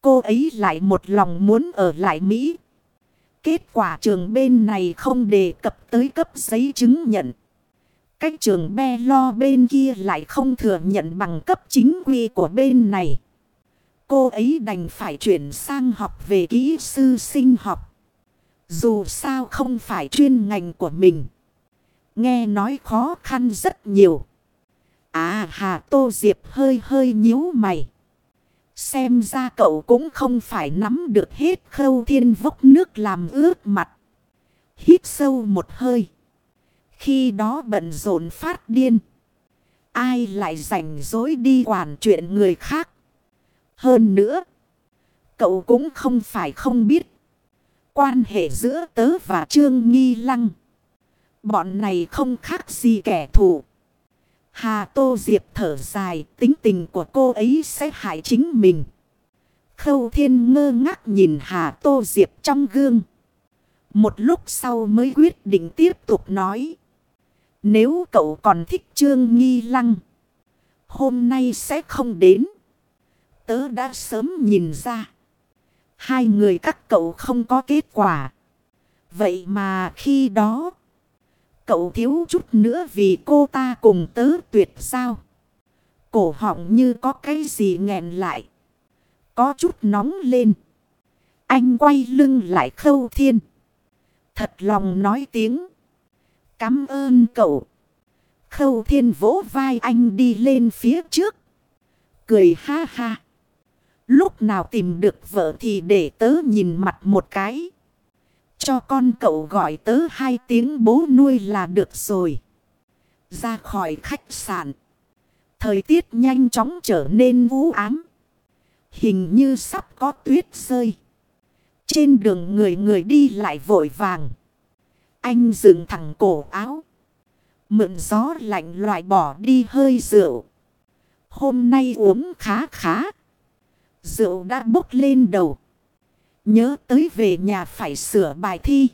S1: Cô ấy lại một lòng muốn ở lại Mỹ. Kết quả trường bên này không đề cập tới cấp giấy chứng nhận. Cách trường be lo bên kia lại không thừa nhận bằng cấp chính quy của bên này. Cô ấy đành phải chuyển sang học về kỹ sư sinh học. Dù sao không phải chuyên ngành của mình. Nghe nói khó khăn rất nhiều. À Hà, Tô Diệp hơi hơi nhíu mày. Xem ra cậu cũng không phải nắm được hết khâu thiên vốc nước làm ướt mặt. Hít sâu một hơi. Khi đó bận rộn phát điên. Ai lại rảnh rối đi quản chuyện người khác. Hơn nữa. Cậu cũng không phải không biết. Quan hệ giữa tớ và Trương Nghi Lăng. Bọn này không khác gì kẻ thù. Hà Tô Diệp thở dài, tính tình của cô ấy sẽ hại chính mình. Khâu Thiên ngơ ngác nhìn Hà Tô Diệp trong gương. Một lúc sau mới quyết định tiếp tục nói. Nếu cậu còn thích Trương Nghi Lăng, hôm nay sẽ không đến. Tớ đã sớm nhìn ra. Hai người các cậu không có kết quả. Vậy mà khi đó... Cậu thiếu chút nữa vì cô ta cùng tớ tuyệt sao. Cổ họng như có cái gì nghẹn lại. Có chút nóng lên. Anh quay lưng lại khâu thiên. Thật lòng nói tiếng. Cảm ơn cậu. Khâu thiên vỗ vai anh đi lên phía trước. Cười ha ha. Lúc nào tìm được vợ thì để tớ nhìn mặt một cái. Cho con cậu gọi tớ hai tiếng bố nuôi là được rồi. Ra khỏi khách sạn. Thời tiết nhanh chóng trở nên vũ ám. Hình như sắp có tuyết rơi. Trên đường người người đi lại vội vàng. Anh dựng thẳng cổ áo. Mượn gió lạnh loại bỏ đi hơi rượu. Hôm nay uống khá khá. Rượu đã bốc lên đầu. Nhớ tới về nhà phải sửa bài thi.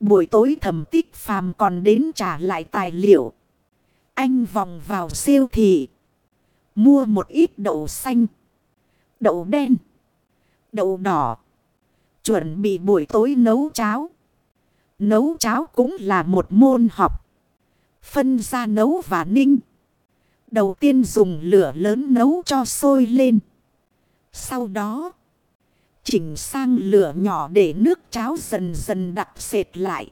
S1: Buổi tối thẩm tích phàm còn đến trả lại tài liệu. Anh vòng vào siêu thị. Mua một ít đậu xanh. Đậu đen. Đậu đỏ. Chuẩn bị buổi tối nấu cháo. Nấu cháo cũng là một môn học. Phân ra nấu và ninh. Đầu tiên dùng lửa lớn nấu cho sôi lên. Sau đó, chỉnh sang lửa nhỏ để nước cháo dần dần đặc sệt lại.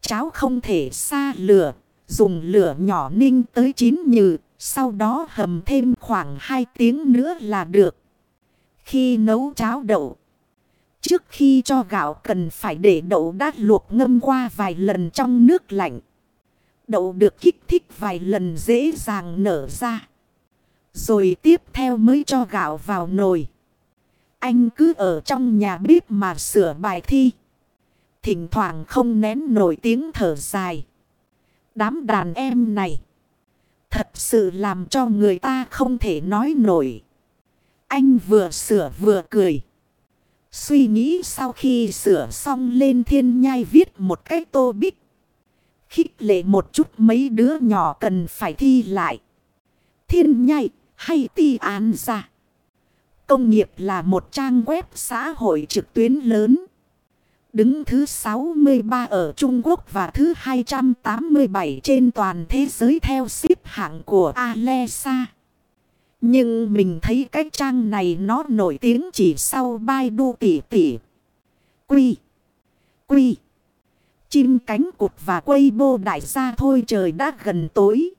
S1: Cháo không thể xa lửa, dùng lửa nhỏ ninh tới chín nhừ, sau đó hầm thêm khoảng 2 tiếng nữa là được. Khi nấu cháo đậu, trước khi cho gạo cần phải để đậu đát luộc ngâm qua vài lần trong nước lạnh. Đậu được kích thích vài lần dễ dàng nở ra. Rồi tiếp theo mới cho gạo vào nồi. Anh cứ ở trong nhà bếp mà sửa bài thi. Thỉnh thoảng không nén nổi tiếng thở dài. Đám đàn em này. Thật sự làm cho người ta không thể nói nổi. Anh vừa sửa vừa cười. Suy nghĩ sau khi sửa xong lên thiên nhai viết một cái tô bích. Khích lệ một chút mấy đứa nhỏ cần phải thi lại. Thiên nhai hay ti án ra. Công nghiệp là một trang web xã hội trực tuyến lớn. Đứng thứ 63 ở Trung Quốc và thứ 287 trên toàn thế giới theo xếp hạng của Alexa. Nhưng mình thấy cái trang này nó nổi tiếng chỉ sau Baidu tỷ tỷ. Quy. Quy. Chim cánh cụt và quây bô đại gia thôi trời đã gần tối.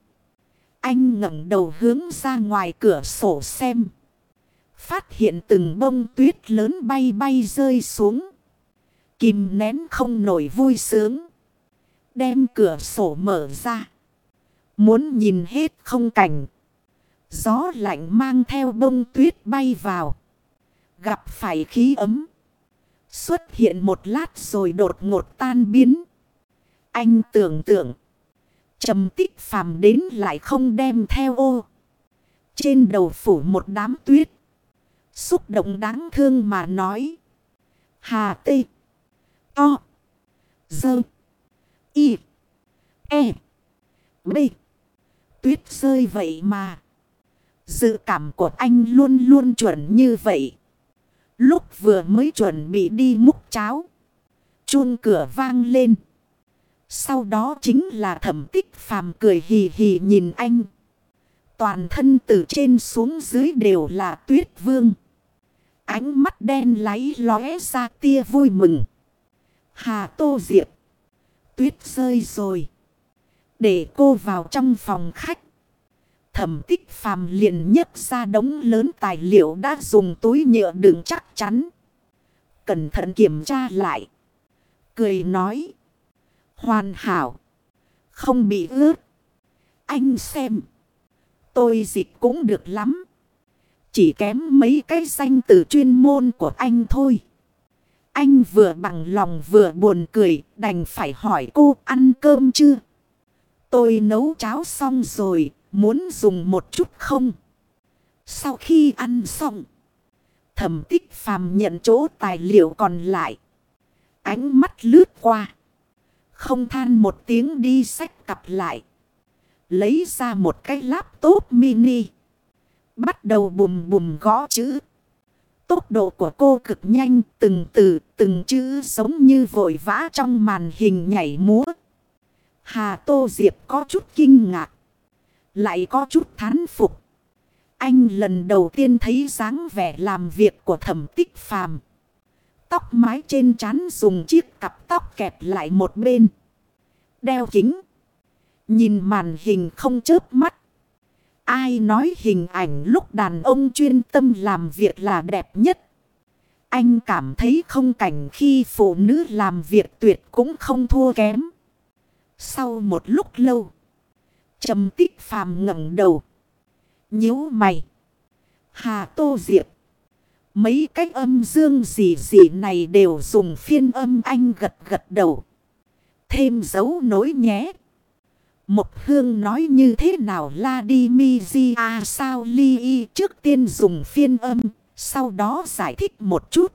S1: Anh ngẩng đầu hướng ra ngoài cửa sổ xem. Phát hiện từng bông tuyết lớn bay bay rơi xuống. Kìm nén không nổi vui sướng. Đem cửa sổ mở ra. Muốn nhìn hết không cảnh. Gió lạnh mang theo bông tuyết bay vào. Gặp phải khí ấm. Xuất hiện một lát rồi đột ngột tan biến. Anh tưởng tượng trầm tích phàm đến lại không đem theo ô. Trên đầu phủ một đám tuyết. Xúc động đáng thương mà nói. Hà tê. To. Dơ. Y. E. B. Tuyết rơi vậy mà. Dự cảm của anh luôn luôn chuẩn như vậy. Lúc vừa mới chuẩn bị đi múc cháo. Chuông cửa vang lên. Sau đó chính là thẩm tích phàm cười hì hì nhìn anh. Toàn thân từ trên xuống dưới đều là tuyết vương. Ánh mắt đen láy lóe ra tia vui mừng. Hà Tô Diệp. Tuyết rơi rồi. Để cô vào trong phòng khách. Thẩm tích phàm liền nhấc ra đống lớn tài liệu đã dùng túi nhựa đựng chắc chắn. Cẩn thận kiểm tra lại. Cười nói. Hoàn hảo. Không bị ướt. Anh xem. Tôi dịch cũng được lắm. Chỉ kém mấy cái danh từ chuyên môn của anh thôi. Anh vừa bằng lòng vừa buồn cười, đành phải hỏi cô ăn cơm chưa? Tôi nấu cháo xong rồi, muốn dùng một chút không? Sau khi ăn xong, thẩm tích phàm nhận chỗ tài liệu còn lại. Ánh mắt lướt qua. Không than một tiếng đi sách cặp lại. Lấy ra một cái laptop mini. Bắt đầu bùm bùm gõ chữ. Tốc độ của cô cực nhanh, từng từ, từng chữ giống như vội vã trong màn hình nhảy múa. Hà Tô Diệp có chút kinh ngạc. Lại có chút thán phục. Anh lần đầu tiên thấy dáng vẻ làm việc của thẩm tích phàm. Tóc mái trên trán dùng chiếc cặp tóc kẹp lại một bên. Đeo kính. Nhìn màn hình không chớp mắt. Ai nói hình ảnh lúc đàn ông chuyên tâm làm việc là đẹp nhất. Anh cảm thấy không cảnh khi phụ nữ làm việc tuyệt cũng không thua kém. Sau một lúc lâu. trầm tích phàm ngẩng đầu. nhíu mày. Hà Tô Diệp. Mấy cái âm dương gì gì này đều dùng phiên âm anh gật gật đầu. Thêm dấu nối nhé. Một hương nói như thế nào la đi mi di a sao li y trước tiên dùng phiên âm. Sau đó giải thích một chút.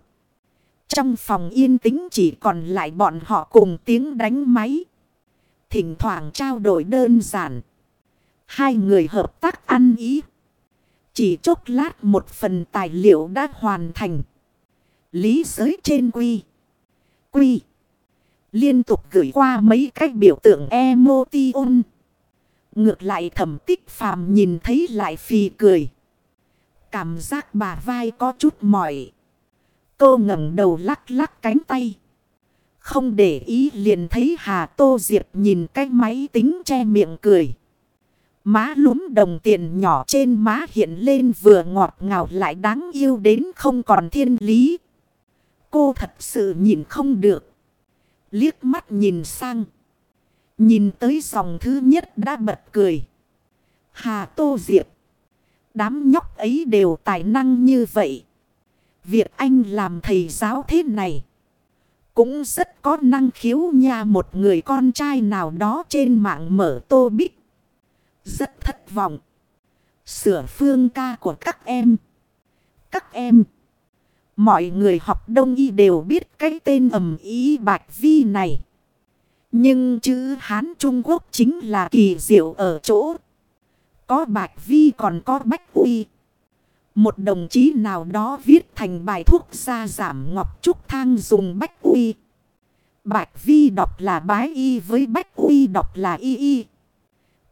S1: Trong phòng yên tĩnh chỉ còn lại bọn họ cùng tiếng đánh máy. Thỉnh thoảng trao đổi đơn giản. Hai người hợp tác ăn ý. Chỉ chốc lát một phần tài liệu đã hoàn thành. Lý giới trên quy. Quy. Liên tục gửi qua mấy cái biểu tượng emotion. Ngược lại thẩm tích phàm nhìn thấy lại phì cười. Cảm giác bà vai có chút mỏi. Cô ngẩng đầu lắc lắc cánh tay. Không để ý liền thấy Hà Tô Diệp nhìn cái máy tính che miệng cười. Má lúm đồng tiền nhỏ trên má hiện lên vừa ngọt ngào lại đáng yêu đến không còn thiên lý. Cô thật sự nhìn không được. Liếc mắt nhìn sang. Nhìn tới dòng thứ nhất đã bật cười. Hà Tô Diệp. Đám nhóc ấy đều tài năng như vậy. Việc anh làm thầy giáo thế này. Cũng rất có năng khiếu nha một người con trai nào đó trên mạng mở tô bích. Rất thất vọng. Sửa phương ca của các em. Các em. Mọi người học đông y đều biết cái tên ẩm ý bạch vi này. Nhưng chữ Hán Trung Quốc chính là kỳ diệu ở chỗ. Có bạch vi còn có bách uy. Một đồng chí nào đó viết thành bài thuốc ra giảm ngọc trúc thang dùng bách uy. Bạch vi đọc là bái y với bách uy đọc là y y.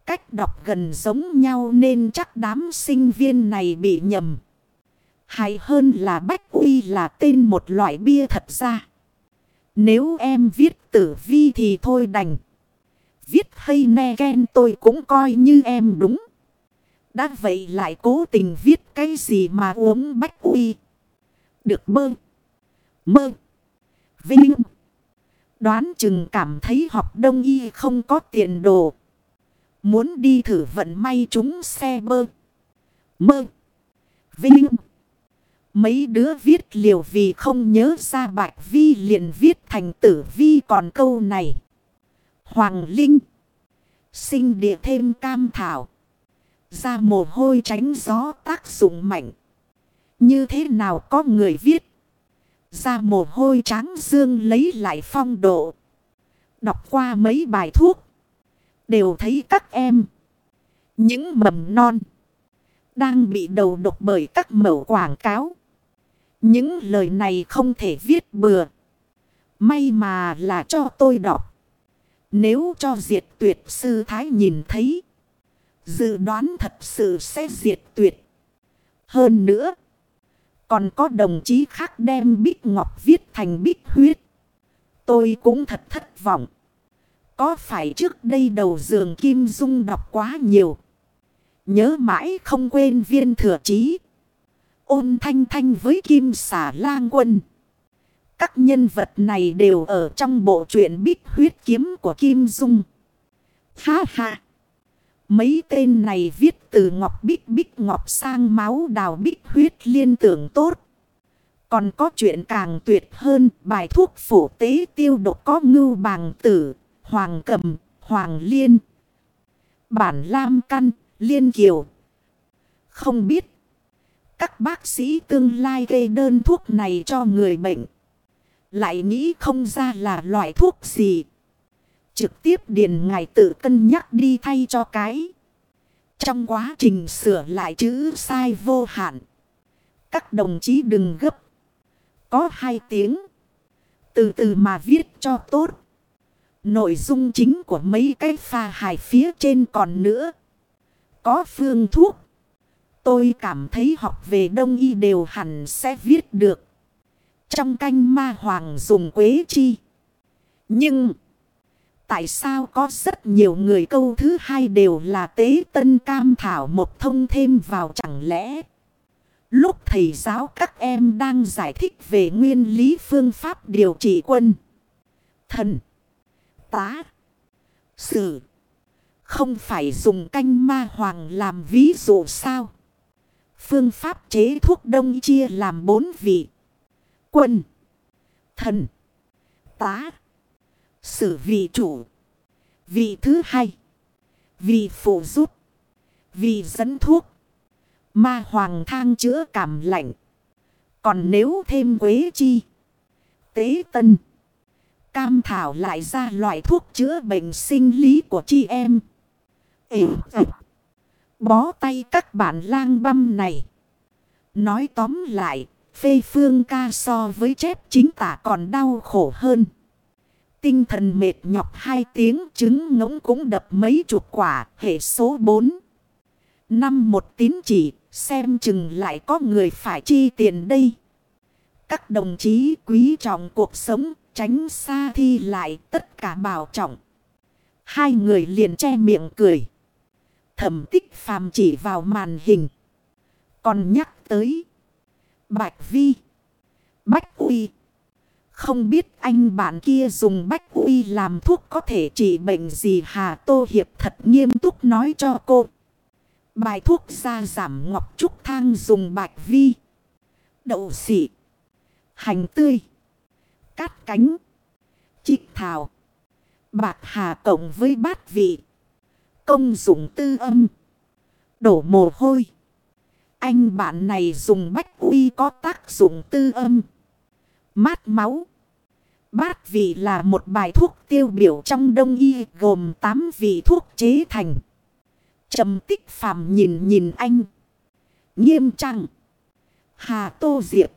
S1: Cách đọc gần giống nhau nên chắc đám sinh viên này bị nhầm. Hay hơn là bách uy là tên một loại bia thật ra. Nếu em viết tử vi thì thôi đành. Viết hay ne ghen tôi cũng coi như em đúng. Đã vậy lại cố tình viết cái gì mà uống bách uy. Được mơ. Mơ. Vinh. Đoán chừng cảm thấy học đông y không có tiền đồ. Muốn đi thử vận may chúng xe bơ. Mơ. Vinh. Mấy đứa viết liều vì không nhớ ra bạch vi liền viết thành tử vi còn câu này. Hoàng Linh. Sinh địa thêm cam thảo. Ra mồ hôi tránh gió tác dụng mạnh. Như thế nào có người viết. Ra mồ hôi tráng dương lấy lại phong độ. Đọc qua mấy bài thuốc. Đều thấy các em. Những mầm non. Đang bị đầu độc bởi các mẫu quảng cáo. Những lời này không thể viết bừa. May mà là cho tôi đọc. Nếu cho diệt tuyệt sư thái nhìn thấy. Dự đoán thật sự sẽ diệt tuyệt. Hơn nữa. Còn có đồng chí khác đem bích ngọc viết thành bích huyết. Tôi cũng thật thất vọng. Có phải trước đây đầu giường Kim Dung đọc quá nhiều. Nhớ mãi không quên viên thừa trí. Ôn thanh thanh với Kim xả lang quân. Các nhân vật này đều ở trong bộ truyện bích huyết kiếm của Kim Dung. Ha ha! Mấy tên này viết từ ngọc bích bích ngọc sang máu đào bích huyết liên tưởng tốt. Còn có chuyện càng tuyệt hơn bài thuốc phổ tế tiêu độc có ngưu bàng tử, hoàng cầm, hoàng liên. Bản lam căn, liên kiều. Không biết. Các bác sĩ tương lai gây đơn thuốc này cho người bệnh. Lại nghĩ không ra là loại thuốc gì. Trực tiếp điền ngài tự cân nhắc đi thay cho cái. Trong quá trình sửa lại chữ sai vô hạn. Các đồng chí đừng gấp. Có hai tiếng. Từ từ mà viết cho tốt. Nội dung chính của mấy cái pha hài phía trên còn nữa. Có phương thuốc. Tôi cảm thấy học về đông y đều hẳn sẽ viết được. Trong canh ma hoàng dùng quế chi. Nhưng... Tại sao có rất nhiều người câu thứ hai đều là tế tân cam thảo một thông thêm vào chẳng lẽ. Lúc thầy giáo các em đang giải thích về nguyên lý phương pháp điều trị quân. Thần. Tá. Sử. Không phải dùng canh ma hoàng làm ví dụ sao. Phương pháp chế thuốc đông chia làm bốn vị. Quân. Thần. Tá. Sử vị chủ. Vị thứ hai. Vị phụ giúp. Vị dẫn thuốc. Ma hoàng thang chữa cảm lạnh. Còn nếu thêm quế chi. Tế tân. Cam thảo lại ra loại thuốc chữa bệnh sinh lý của chị em. Ê, Bó tay các bạn lang băm này. Nói tóm lại, phê phương ca so với chép chính tả còn đau khổ hơn. Tinh thần mệt nhọc hai tiếng trứng ngỗng cũng đập mấy chục quả, hệ số 4. Năm một tín chỉ, xem chừng lại có người phải chi tiền đây. Các đồng chí quý trọng cuộc sống, tránh xa thi lại, tất cả bảo trọng. Hai người liền che miệng cười. Thẩm tích phàm chỉ vào màn hình. Còn nhắc tới. Bạch Vi. Bách Uy. Không biết anh bạn kia dùng Bách Uy làm thuốc có thể trị bệnh gì Hà Tô Hiệp thật nghiêm túc nói cho cô. Bài thuốc ra giảm ngọc trúc thang dùng Bạch Vi. Đậu xị. Hành tươi. Cát cánh. Trích thảo. Bạc hà cộng với bát vị. Công dụng tư âm. Đổ mồ hôi. Anh bạn này dùng bách uy có tác dụng tư âm. Mát máu. Bát vị là một bài thuốc tiêu biểu trong đông y, gồm 8 vị thuốc chế thành. trầm tích phàm nhìn nhìn anh. Nghiêm trang. Hà Tô Diệp.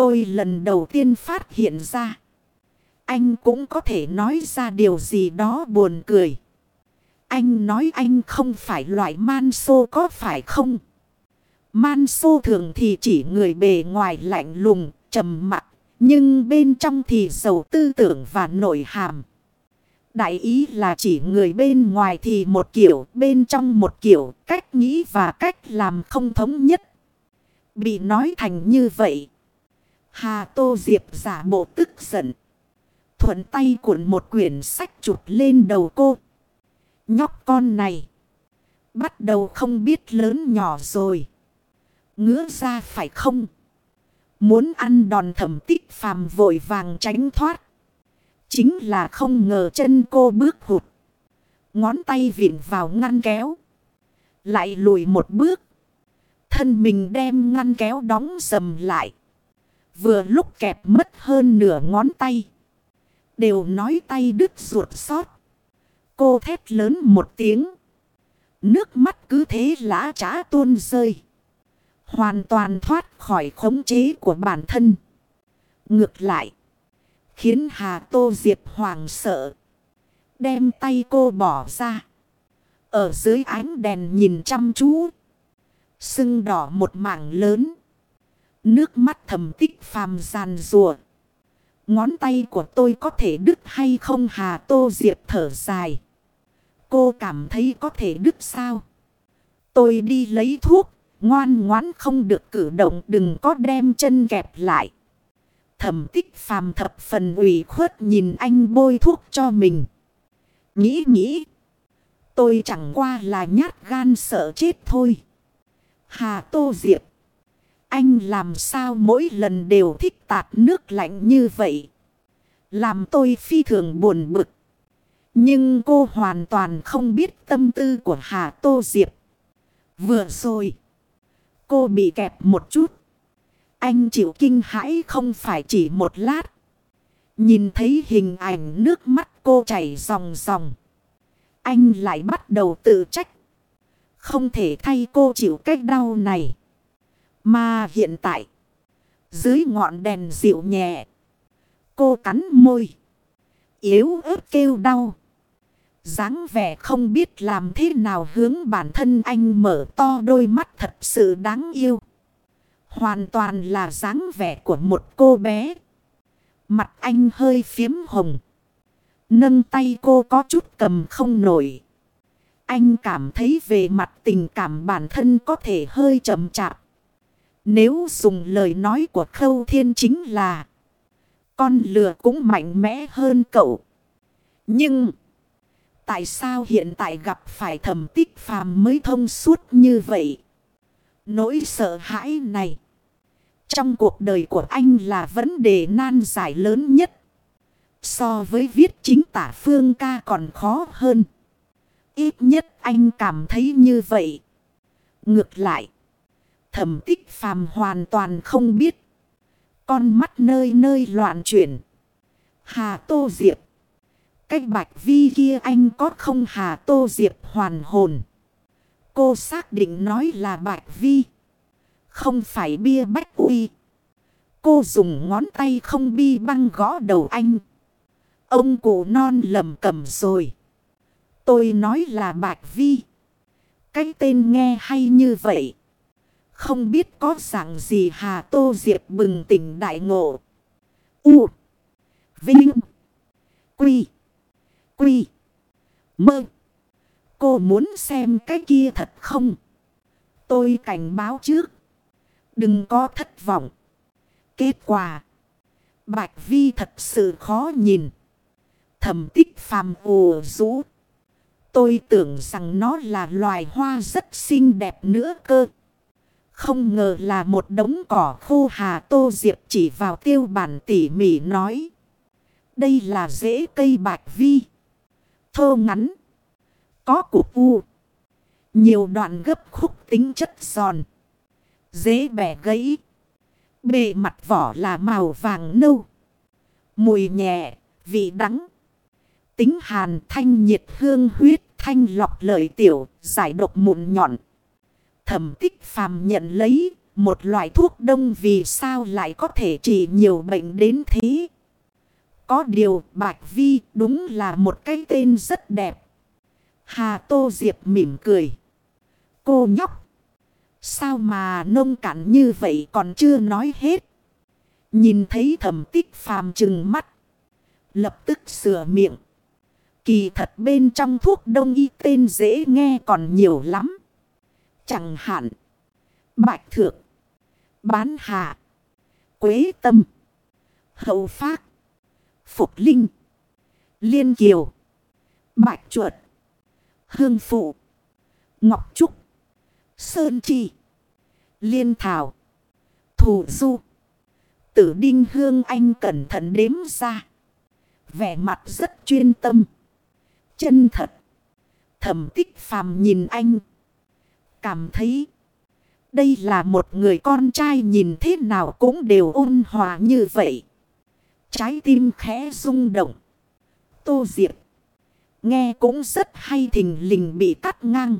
S1: Tôi lần đầu tiên phát hiện ra. Anh cũng có thể nói ra điều gì đó buồn cười. Anh nói anh không phải loại man sô có phải không? Man sô thường thì chỉ người bề ngoài lạnh lùng, trầm mặc, nhưng bên trong thì giàu tư tưởng và nội hàm. Đại ý là chỉ người bên ngoài thì một kiểu, bên trong một kiểu, cách nghĩ và cách làm không thống nhất. Bị nói thành như vậy. Hà Tô Diệp giả bộ tức giận. Thuận tay cuộn một quyển sách chụp lên đầu cô. Nhóc con này. Bắt đầu không biết lớn nhỏ rồi. Ngứa ra phải không? Muốn ăn đòn thẩm tích phàm vội vàng tránh thoát. Chính là không ngờ chân cô bước hụt. Ngón tay vịn vào ngăn kéo. Lại lùi một bước. Thân mình đem ngăn kéo đóng sầm lại. Vừa lúc kẹp mất hơn nửa ngón tay. Đều nói tay đứt ruột sót. Cô thét lớn một tiếng. Nước mắt cứ thế lã trá tuôn rơi. Hoàn toàn thoát khỏi khống chế của bản thân. Ngược lại. Khiến Hà Tô Diệp hoàng sợ. Đem tay cô bỏ ra. Ở dưới ánh đèn nhìn chăm chú. Sưng đỏ một mảng lớn. Nước mắt thầm tích phàm giàn rùa. Ngón tay của tôi có thể đứt hay không Hà Tô Diệp thở dài. Cô cảm thấy có thể đứt sao? Tôi đi lấy thuốc, ngoan ngoãn không được cử động đừng có đem chân kẹp lại. Thẩm tích phàm thập phần ủy khuất nhìn anh bôi thuốc cho mình. Nghĩ nghĩ. Tôi chẳng qua là nhát gan sợ chết thôi. Hà Tô Diệp. Anh làm sao mỗi lần đều thích tạt nước lạnh như vậy. Làm tôi phi thường buồn bực. Nhưng cô hoàn toàn không biết tâm tư của Hà Tô Diệp. Vừa rồi. Cô bị kẹp một chút. Anh chịu kinh hãi không phải chỉ một lát. Nhìn thấy hình ảnh nước mắt cô chảy ròng ròng. Anh lại bắt đầu tự trách. Không thể thay cô chịu cách đau này. Mà hiện tại. Dưới ngọn đèn dịu nhẹ. Cô cắn môi. Yếu ớt kêu đau dáng vẻ không biết làm thế nào hướng bản thân anh mở to đôi mắt thật sự đáng yêu. Hoàn toàn là dáng vẻ của một cô bé. Mặt anh hơi phiếm hồng. Nâng tay cô có chút cầm không nổi. Anh cảm thấy về mặt tình cảm bản thân có thể hơi chậm chạp. Nếu dùng lời nói của Khâu Thiên chính là, Con lừa cũng mạnh mẽ hơn cậu. Nhưng, Tại sao hiện tại gặp phải thẩm tích phàm mới thông suốt như vậy? Nỗi sợ hãi này. Trong cuộc đời của anh là vấn đề nan giải lớn nhất. So với viết chính tả phương ca còn khó hơn. Ít nhất anh cảm thấy như vậy. Ngược lại. Thẩm tích phàm hoàn toàn không biết. Con mắt nơi nơi loạn chuyển. Hà Tô Diệp. Cách bạch vi kia anh có không hà tô diệp hoàn hồn. Cô xác định nói là bạch vi. Không phải bia bách uy. Cô dùng ngón tay không bi băng gõ đầu anh. Ông cụ non lầm cầm rồi. Tôi nói là bạch vi. Cái tên nghe hay như vậy. Không biết có dạng gì Hà Tô Diệp bừng tỉnh đại ngộ. U. Vinh. Quy. Quy. Mơ. Cô muốn xem cái kia thật không? Tôi cảnh báo trước. Đừng có thất vọng. Kết quả. Bạch Vi thật sự khó nhìn. Thẩm tích phàm ồ rũ. Tôi tưởng rằng nó là loài hoa rất xinh đẹp nữa cơ. Không ngờ là một đống cỏ khô hà tô diệp chỉ vào tiêu bản tỉ mỉ nói. Đây là rễ cây bạch vi thô ngắn. Có cục u. Nhiều đoạn gấp khúc tính chất giòn. Dễ bẻ gãy. Bề mặt vỏ là màu vàng nâu. Mùi nhẹ, vị đắng. Tính hàn thanh nhiệt hương huyết thanh lọc lợi tiểu, giải độc mụn nhọn. Thẩm tích phàm nhận lấy một loại thuốc đông vì sao lại có thể trị nhiều bệnh đến thế. Có điều Bạch Vi đúng là một cái tên rất đẹp. Hà Tô Diệp mỉm cười. Cô nhóc. Sao mà nông cạn như vậy còn chưa nói hết. Nhìn thấy thẩm tích phàm trừng mắt. Lập tức sửa miệng. Kỳ thật bên trong thuốc đông y tên dễ nghe còn nhiều lắm. Chẳng hạn. Bạch thượng. Bán hạ. Quế tâm. Hậu phát. Phục Linh. Liên Kiều. Bạch Chuột. Hương Phụ. Ngọc Trúc. Sơn Chi. Liên Thảo. Thủ Du. Tử Đinh Hương Anh cẩn thận đếm ra. Vẻ mặt rất chuyên tâm. Chân thật. Thẩm tích phàm nhìn anh. Cảm thấy. Đây là một người con trai nhìn thế nào cũng đều ôn hòa như vậy. Trái tim khẽ rung động. Tô Diệp. Nghe cũng rất hay thình lình bị cắt ngang.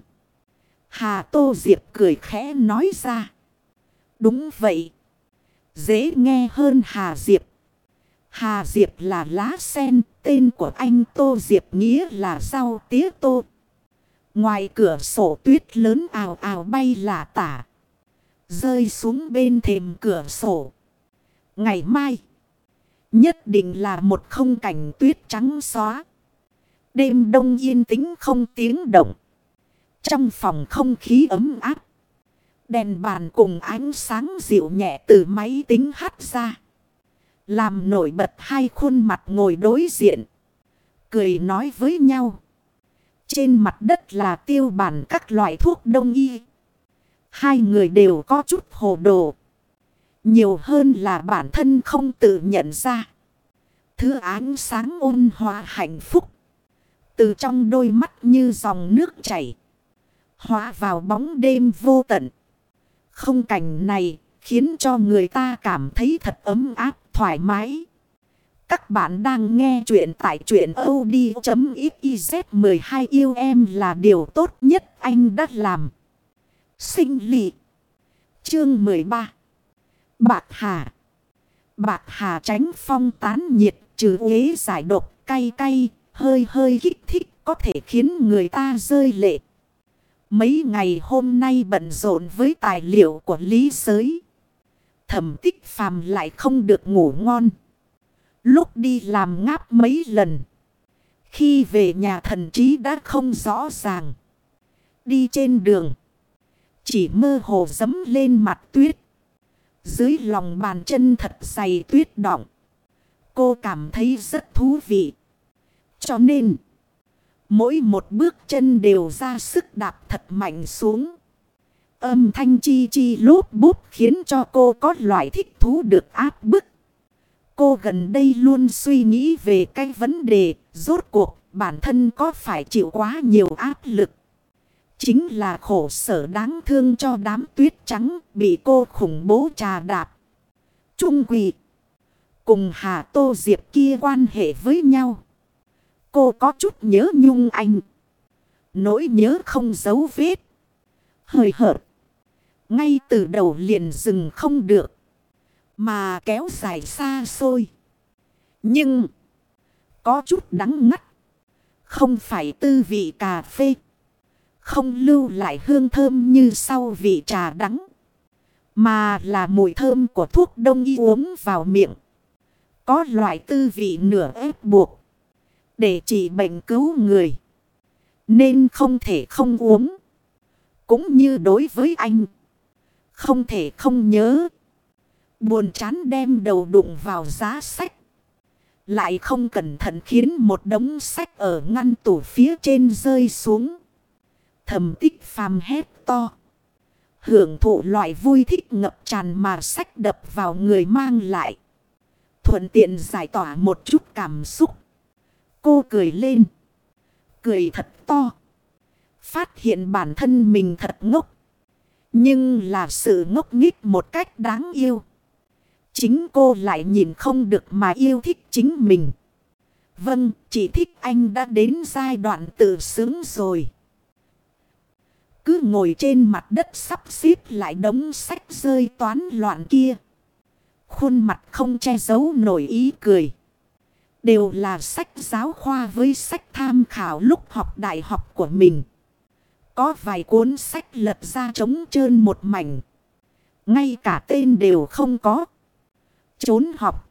S1: Hà Tô Diệp cười khẽ nói ra. Đúng vậy. Dễ nghe hơn Hà Diệp. Hà Diệp là lá sen, tên của anh Tô Diệp nghĩa là rau tía tô. Ngoài cửa sổ tuyết lớn ào ào bay là tả. Rơi xuống bên thềm cửa sổ. Ngày mai. Nhất định là một không cảnh tuyết trắng xóa. Đêm đông yên tĩnh không tiếng động. Trong phòng không khí ấm áp. Đèn bàn cùng ánh sáng dịu nhẹ từ máy tính hắt ra. Làm nổi bật hai khuôn mặt ngồi đối diện. Cười nói với nhau. Trên mặt đất là tiêu bản các loại thuốc đông y. Hai người đều có chút hồ đồ. Nhiều hơn là bản thân không tự nhận ra. Thứ ánh sáng ôn hòa hạnh phúc. Từ trong đôi mắt như dòng nước chảy. Hóa vào bóng đêm vô tận. Không cảnh này khiến cho người ta cảm thấy thật ấm áp, thoải mái. Các bạn đang nghe chuyện tại chuyện od.xyz 12 yêu em là điều tốt nhất anh đã làm. Sinh lị. Chương 13. Bạc Hà. Bạc Hà tránh phong tán nhiệt trừ uế giải độc cay cay, hơi hơi kích thích có thể khiến người ta rơi lệ. Mấy ngày hôm nay bận rộn với tài liệu của Lý Giới. Thẩm tích phàm lại không được ngủ ngon. Lúc đi làm ngáp mấy lần. Khi về nhà thần trí đã không rõ ràng. Đi trên đường. Chỉ mơ hồ dấm lên mặt tuyết. Dưới lòng bàn chân thật dày tuyết đọng. Cô cảm thấy rất thú vị. Cho nên. Mỗi một bước chân đều ra sức đạp thật mạnh xuống. Âm thanh chi chi lốp bút khiến cho cô có loại thích thú được áp bức. Cô gần đây luôn suy nghĩ về cái vấn đề, rốt cuộc, bản thân có phải chịu quá nhiều áp lực. Chính là khổ sở đáng thương cho đám tuyết trắng bị cô khủng bố trà đạp. Trung quỷ. Cùng Hà Tô Diệp kia quan hệ với nhau. Cô có chút nhớ nhung anh. Nỗi nhớ không giấu vết. Hơi hợt. Ngay từ đầu liền dừng không được. Mà kéo dài xa xôi. Nhưng. Có chút đắng ngắt. Không phải tư vị cà phê. Không lưu lại hương thơm như sau vị trà đắng. Mà là mùi thơm của thuốc đông y uống vào miệng. Có loại tư vị nửa ép buộc. Để trị bệnh cứu người. Nên không thể không uống. Cũng như đối với anh. Không thể không nhớ. Buồn chán đem đầu đụng vào giá sách. Lại không cẩn thận khiến một đống sách ở ngăn tủ phía trên rơi xuống. Thầm tích phàm hét to. Hưởng thụ loại vui thích ngập tràn mà sách đập vào người mang lại. Thuận tiện giải tỏa một chút cảm xúc. Cô cười lên. Cười thật to. Phát hiện bản thân mình thật ngốc. Nhưng là sự ngốc nghích một cách đáng yêu. Chính cô lại nhìn không được mà yêu thích chính mình. Vâng, chỉ thích anh đã đến giai đoạn tự sướng rồi. Cứ ngồi trên mặt đất sắp xếp lại đống sách rơi toán loạn kia. Khuôn mặt không che giấu nổi ý cười. Đều là sách giáo khoa với sách tham khảo lúc học đại học của mình. Có vài cuốn sách lật ra trống trơn một mảnh. Ngay cả tên đều không có. Trốn học.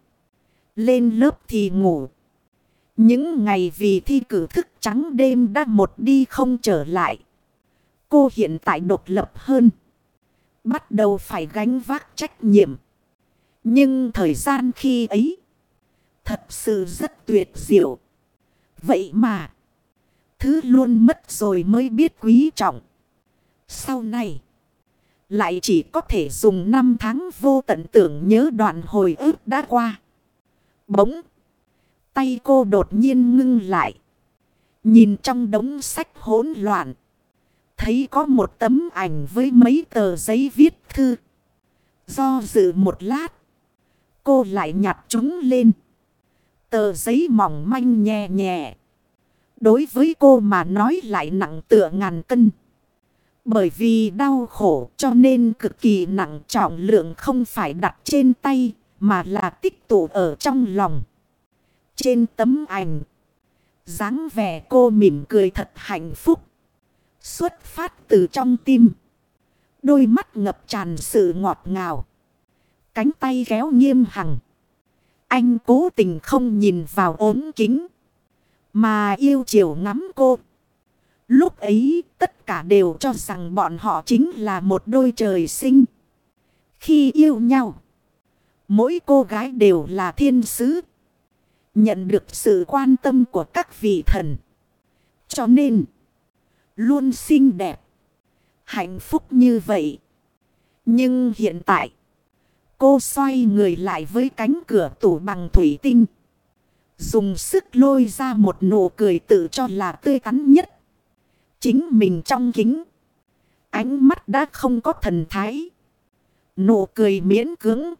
S1: Lên lớp thì ngủ. Những ngày vì thi cử thức trắng đêm đã một đi không trở lại. Cô hiện tại độc lập hơn. Bắt đầu phải gánh vác trách nhiệm. Nhưng thời gian khi ấy. Thật sự rất tuyệt diệu. Vậy mà. Thứ luôn mất rồi mới biết quý trọng. Sau này. Lại chỉ có thể dùng năm tháng vô tận tưởng nhớ đoạn hồi ức đã qua. Bỗng. Tay cô đột nhiên ngưng lại. Nhìn trong đống sách hỗn loạn. Thấy có một tấm ảnh với mấy tờ giấy viết thư. Do dự một lát. Cô lại nhặt chúng lên. Tờ giấy mỏng manh nhẹ nhẹ. Đối với cô mà nói lại nặng tựa ngàn cân. Bởi vì đau khổ cho nên cực kỳ nặng trọng lượng không phải đặt trên tay mà là tích tụ ở trong lòng. Trên tấm ảnh, dáng vẻ cô mỉm cười thật hạnh phúc. Xuất phát từ trong tim. Đôi mắt ngập tràn sự ngọt ngào. Cánh tay kéo nghiêm hằng. Anh cố tình không nhìn vào ốm kính. Mà yêu chiều ngắm cô. Lúc ấy, tất cả đều cho rằng bọn họ chính là một đôi trời sinh. Khi yêu nhau. Mỗi cô gái đều là thiên sứ. Nhận được sự quan tâm của các vị thần. Cho nên. Luôn xinh đẹp. Hạnh phúc như vậy. Nhưng hiện tại. Cô xoay người lại với cánh cửa tủ bằng thủy tinh. Dùng sức lôi ra một nụ cười tự cho là tươi tắn nhất. Chính mình trong kính. Ánh mắt đã không có thần thái. Nụ cười miễn cưỡng.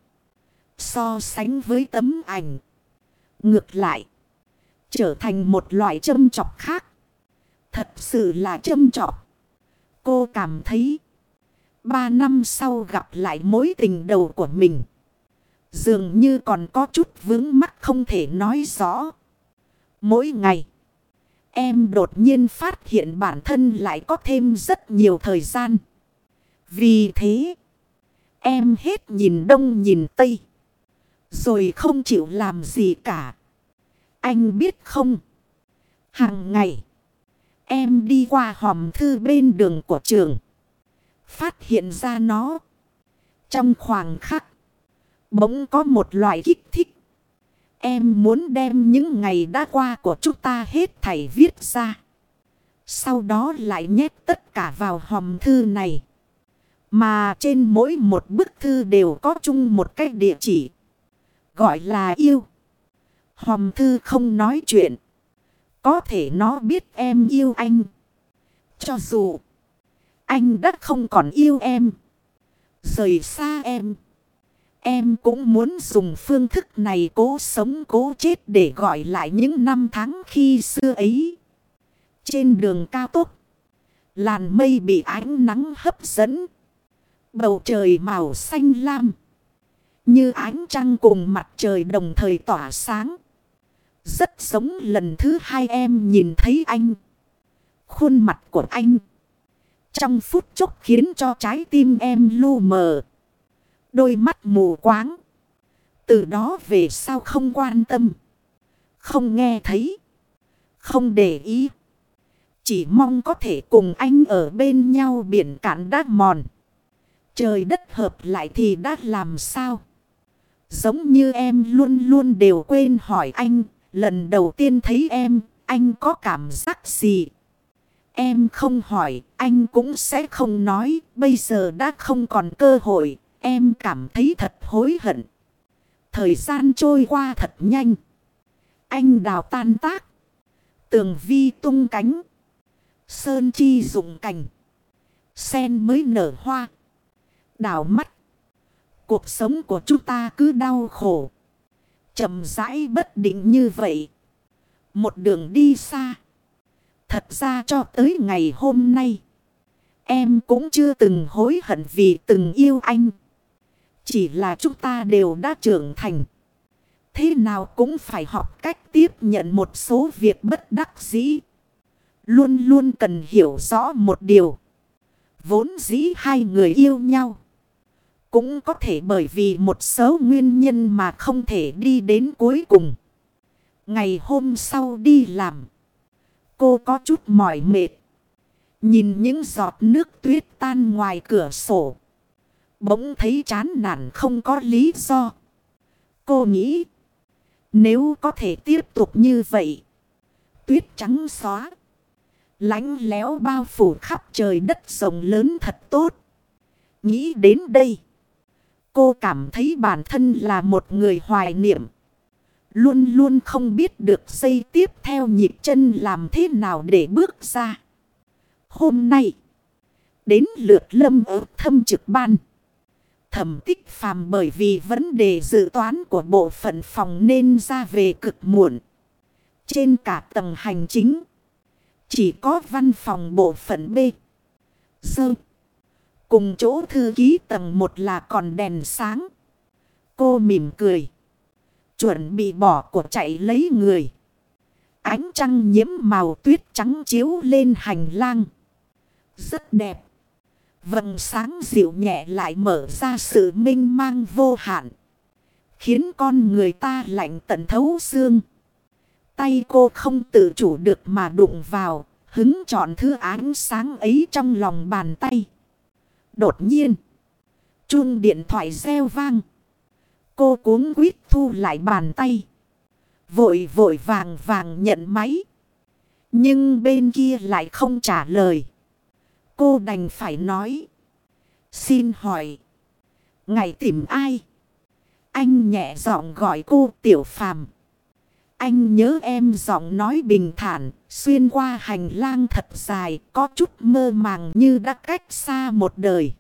S1: So sánh với tấm ảnh. Ngược lại. Trở thành một loại châm chọc khác. Thật sự là châm chọc. Cô cảm thấy. Ba năm sau gặp lại mối tình đầu của mình. Dường như còn có chút vướng mắc không thể nói rõ. Mỗi ngày. Em đột nhiên phát hiện bản thân lại có thêm rất nhiều thời gian. Vì thế. Em hết nhìn đông nhìn tây. Rồi không chịu làm gì cả. Anh biết không? Hàng ngày. Em đi qua hòm thư bên đường của trường. Phát hiện ra nó. Trong khoảng khắc. Bỗng có một loại kích thích. Em muốn đem những ngày đã qua của chúng ta hết thảy viết ra. Sau đó lại nhét tất cả vào hòm thư này. Mà trên mỗi một bức thư đều có chung một cái địa chỉ. Gọi là yêu. Hòm thư không nói chuyện. Có thể nó biết em yêu anh. Cho dù anh đã không còn yêu em. Rời xa em. Em cũng muốn dùng phương thức này cố sống cố chết để gọi lại những năm tháng khi xưa ấy. Trên đường cao tốc. Làn mây bị ánh nắng hấp dẫn. Bầu trời màu xanh lam. Như ánh trăng cùng mặt trời đồng thời tỏa sáng. Rất giống lần thứ hai em nhìn thấy anh. Khuôn mặt của anh. Trong phút chốc khiến cho trái tim em lu mờ. Đôi mắt mù quáng. Từ đó về sau không quan tâm. Không nghe thấy. Không để ý. Chỉ mong có thể cùng anh ở bên nhau biển cạn đát mòn. Trời đất hợp lại thì đã làm sao? Giống như em luôn luôn đều quên hỏi anh. Lần đầu tiên thấy em, anh có cảm giác gì? Em không hỏi, anh cũng sẽ không nói. Bây giờ đã không còn cơ hội, em cảm thấy thật hối hận. Thời gian trôi qua thật nhanh. Anh đào tan tác. Tường vi tung cánh. Sơn chi dụng cành. Sen mới nở hoa. Đào mắt. Cuộc sống của chúng ta cứ đau khổ. chậm rãi bất định như vậy. Một đường đi xa. Thật ra cho tới ngày hôm nay. Em cũng chưa từng hối hận vì từng yêu anh. Chỉ là chúng ta đều đã trưởng thành. Thế nào cũng phải học cách tiếp nhận một số việc bất đắc dĩ. Luôn luôn cần hiểu rõ một điều. Vốn dĩ hai người yêu nhau. Cũng có thể bởi vì một số nguyên nhân mà không thể đi đến cuối cùng. Ngày hôm sau đi làm. Cô có chút mỏi mệt. Nhìn những giọt nước tuyết tan ngoài cửa sổ. Bỗng thấy chán nản không có lý do. Cô nghĩ. Nếu có thể tiếp tục như vậy. Tuyết trắng xóa. Lánh léo bao phủ khắp trời đất rộng lớn thật tốt. Nghĩ đến đây. Cô cảm thấy bản thân là một người hoài niệm. Luôn luôn không biết được xây tiếp theo nhịp chân làm thế nào để bước ra. Hôm nay. Đến lượt lâm ở thâm trực ban. Thẩm tích phàm bởi vì vấn đề dự toán của bộ phận phòng nên ra về cực muộn. Trên cả tầng hành chính. Chỉ có văn phòng bộ phận B. Dơ. Cùng chỗ thư ký tầng một là còn đèn sáng. Cô mỉm cười. Chuẩn bị bỏ của chạy lấy người. Ánh trăng nhiễm màu tuyết trắng chiếu lên hành lang. Rất đẹp. Vầng sáng dịu nhẹ lại mở ra sự minh mang vô hạn. Khiến con người ta lạnh tận thấu xương. Tay cô không tự chủ được mà đụng vào. Hứng chọn thứ ánh sáng ấy trong lòng bàn tay. Đột nhiên. Chuông điện thoại reo vang. Cô cuốn quýt thu lại bàn tay. Vội vội vàng vàng nhận máy. Nhưng bên kia lại không trả lời. Cô đành phải nói. Xin hỏi. Ngày tìm ai? Anh nhẹ giọng gọi cô tiểu phàm. Anh nhớ em giọng nói bình thản, xuyên qua hành lang thật dài, có chút mơ màng như đã cách xa một đời.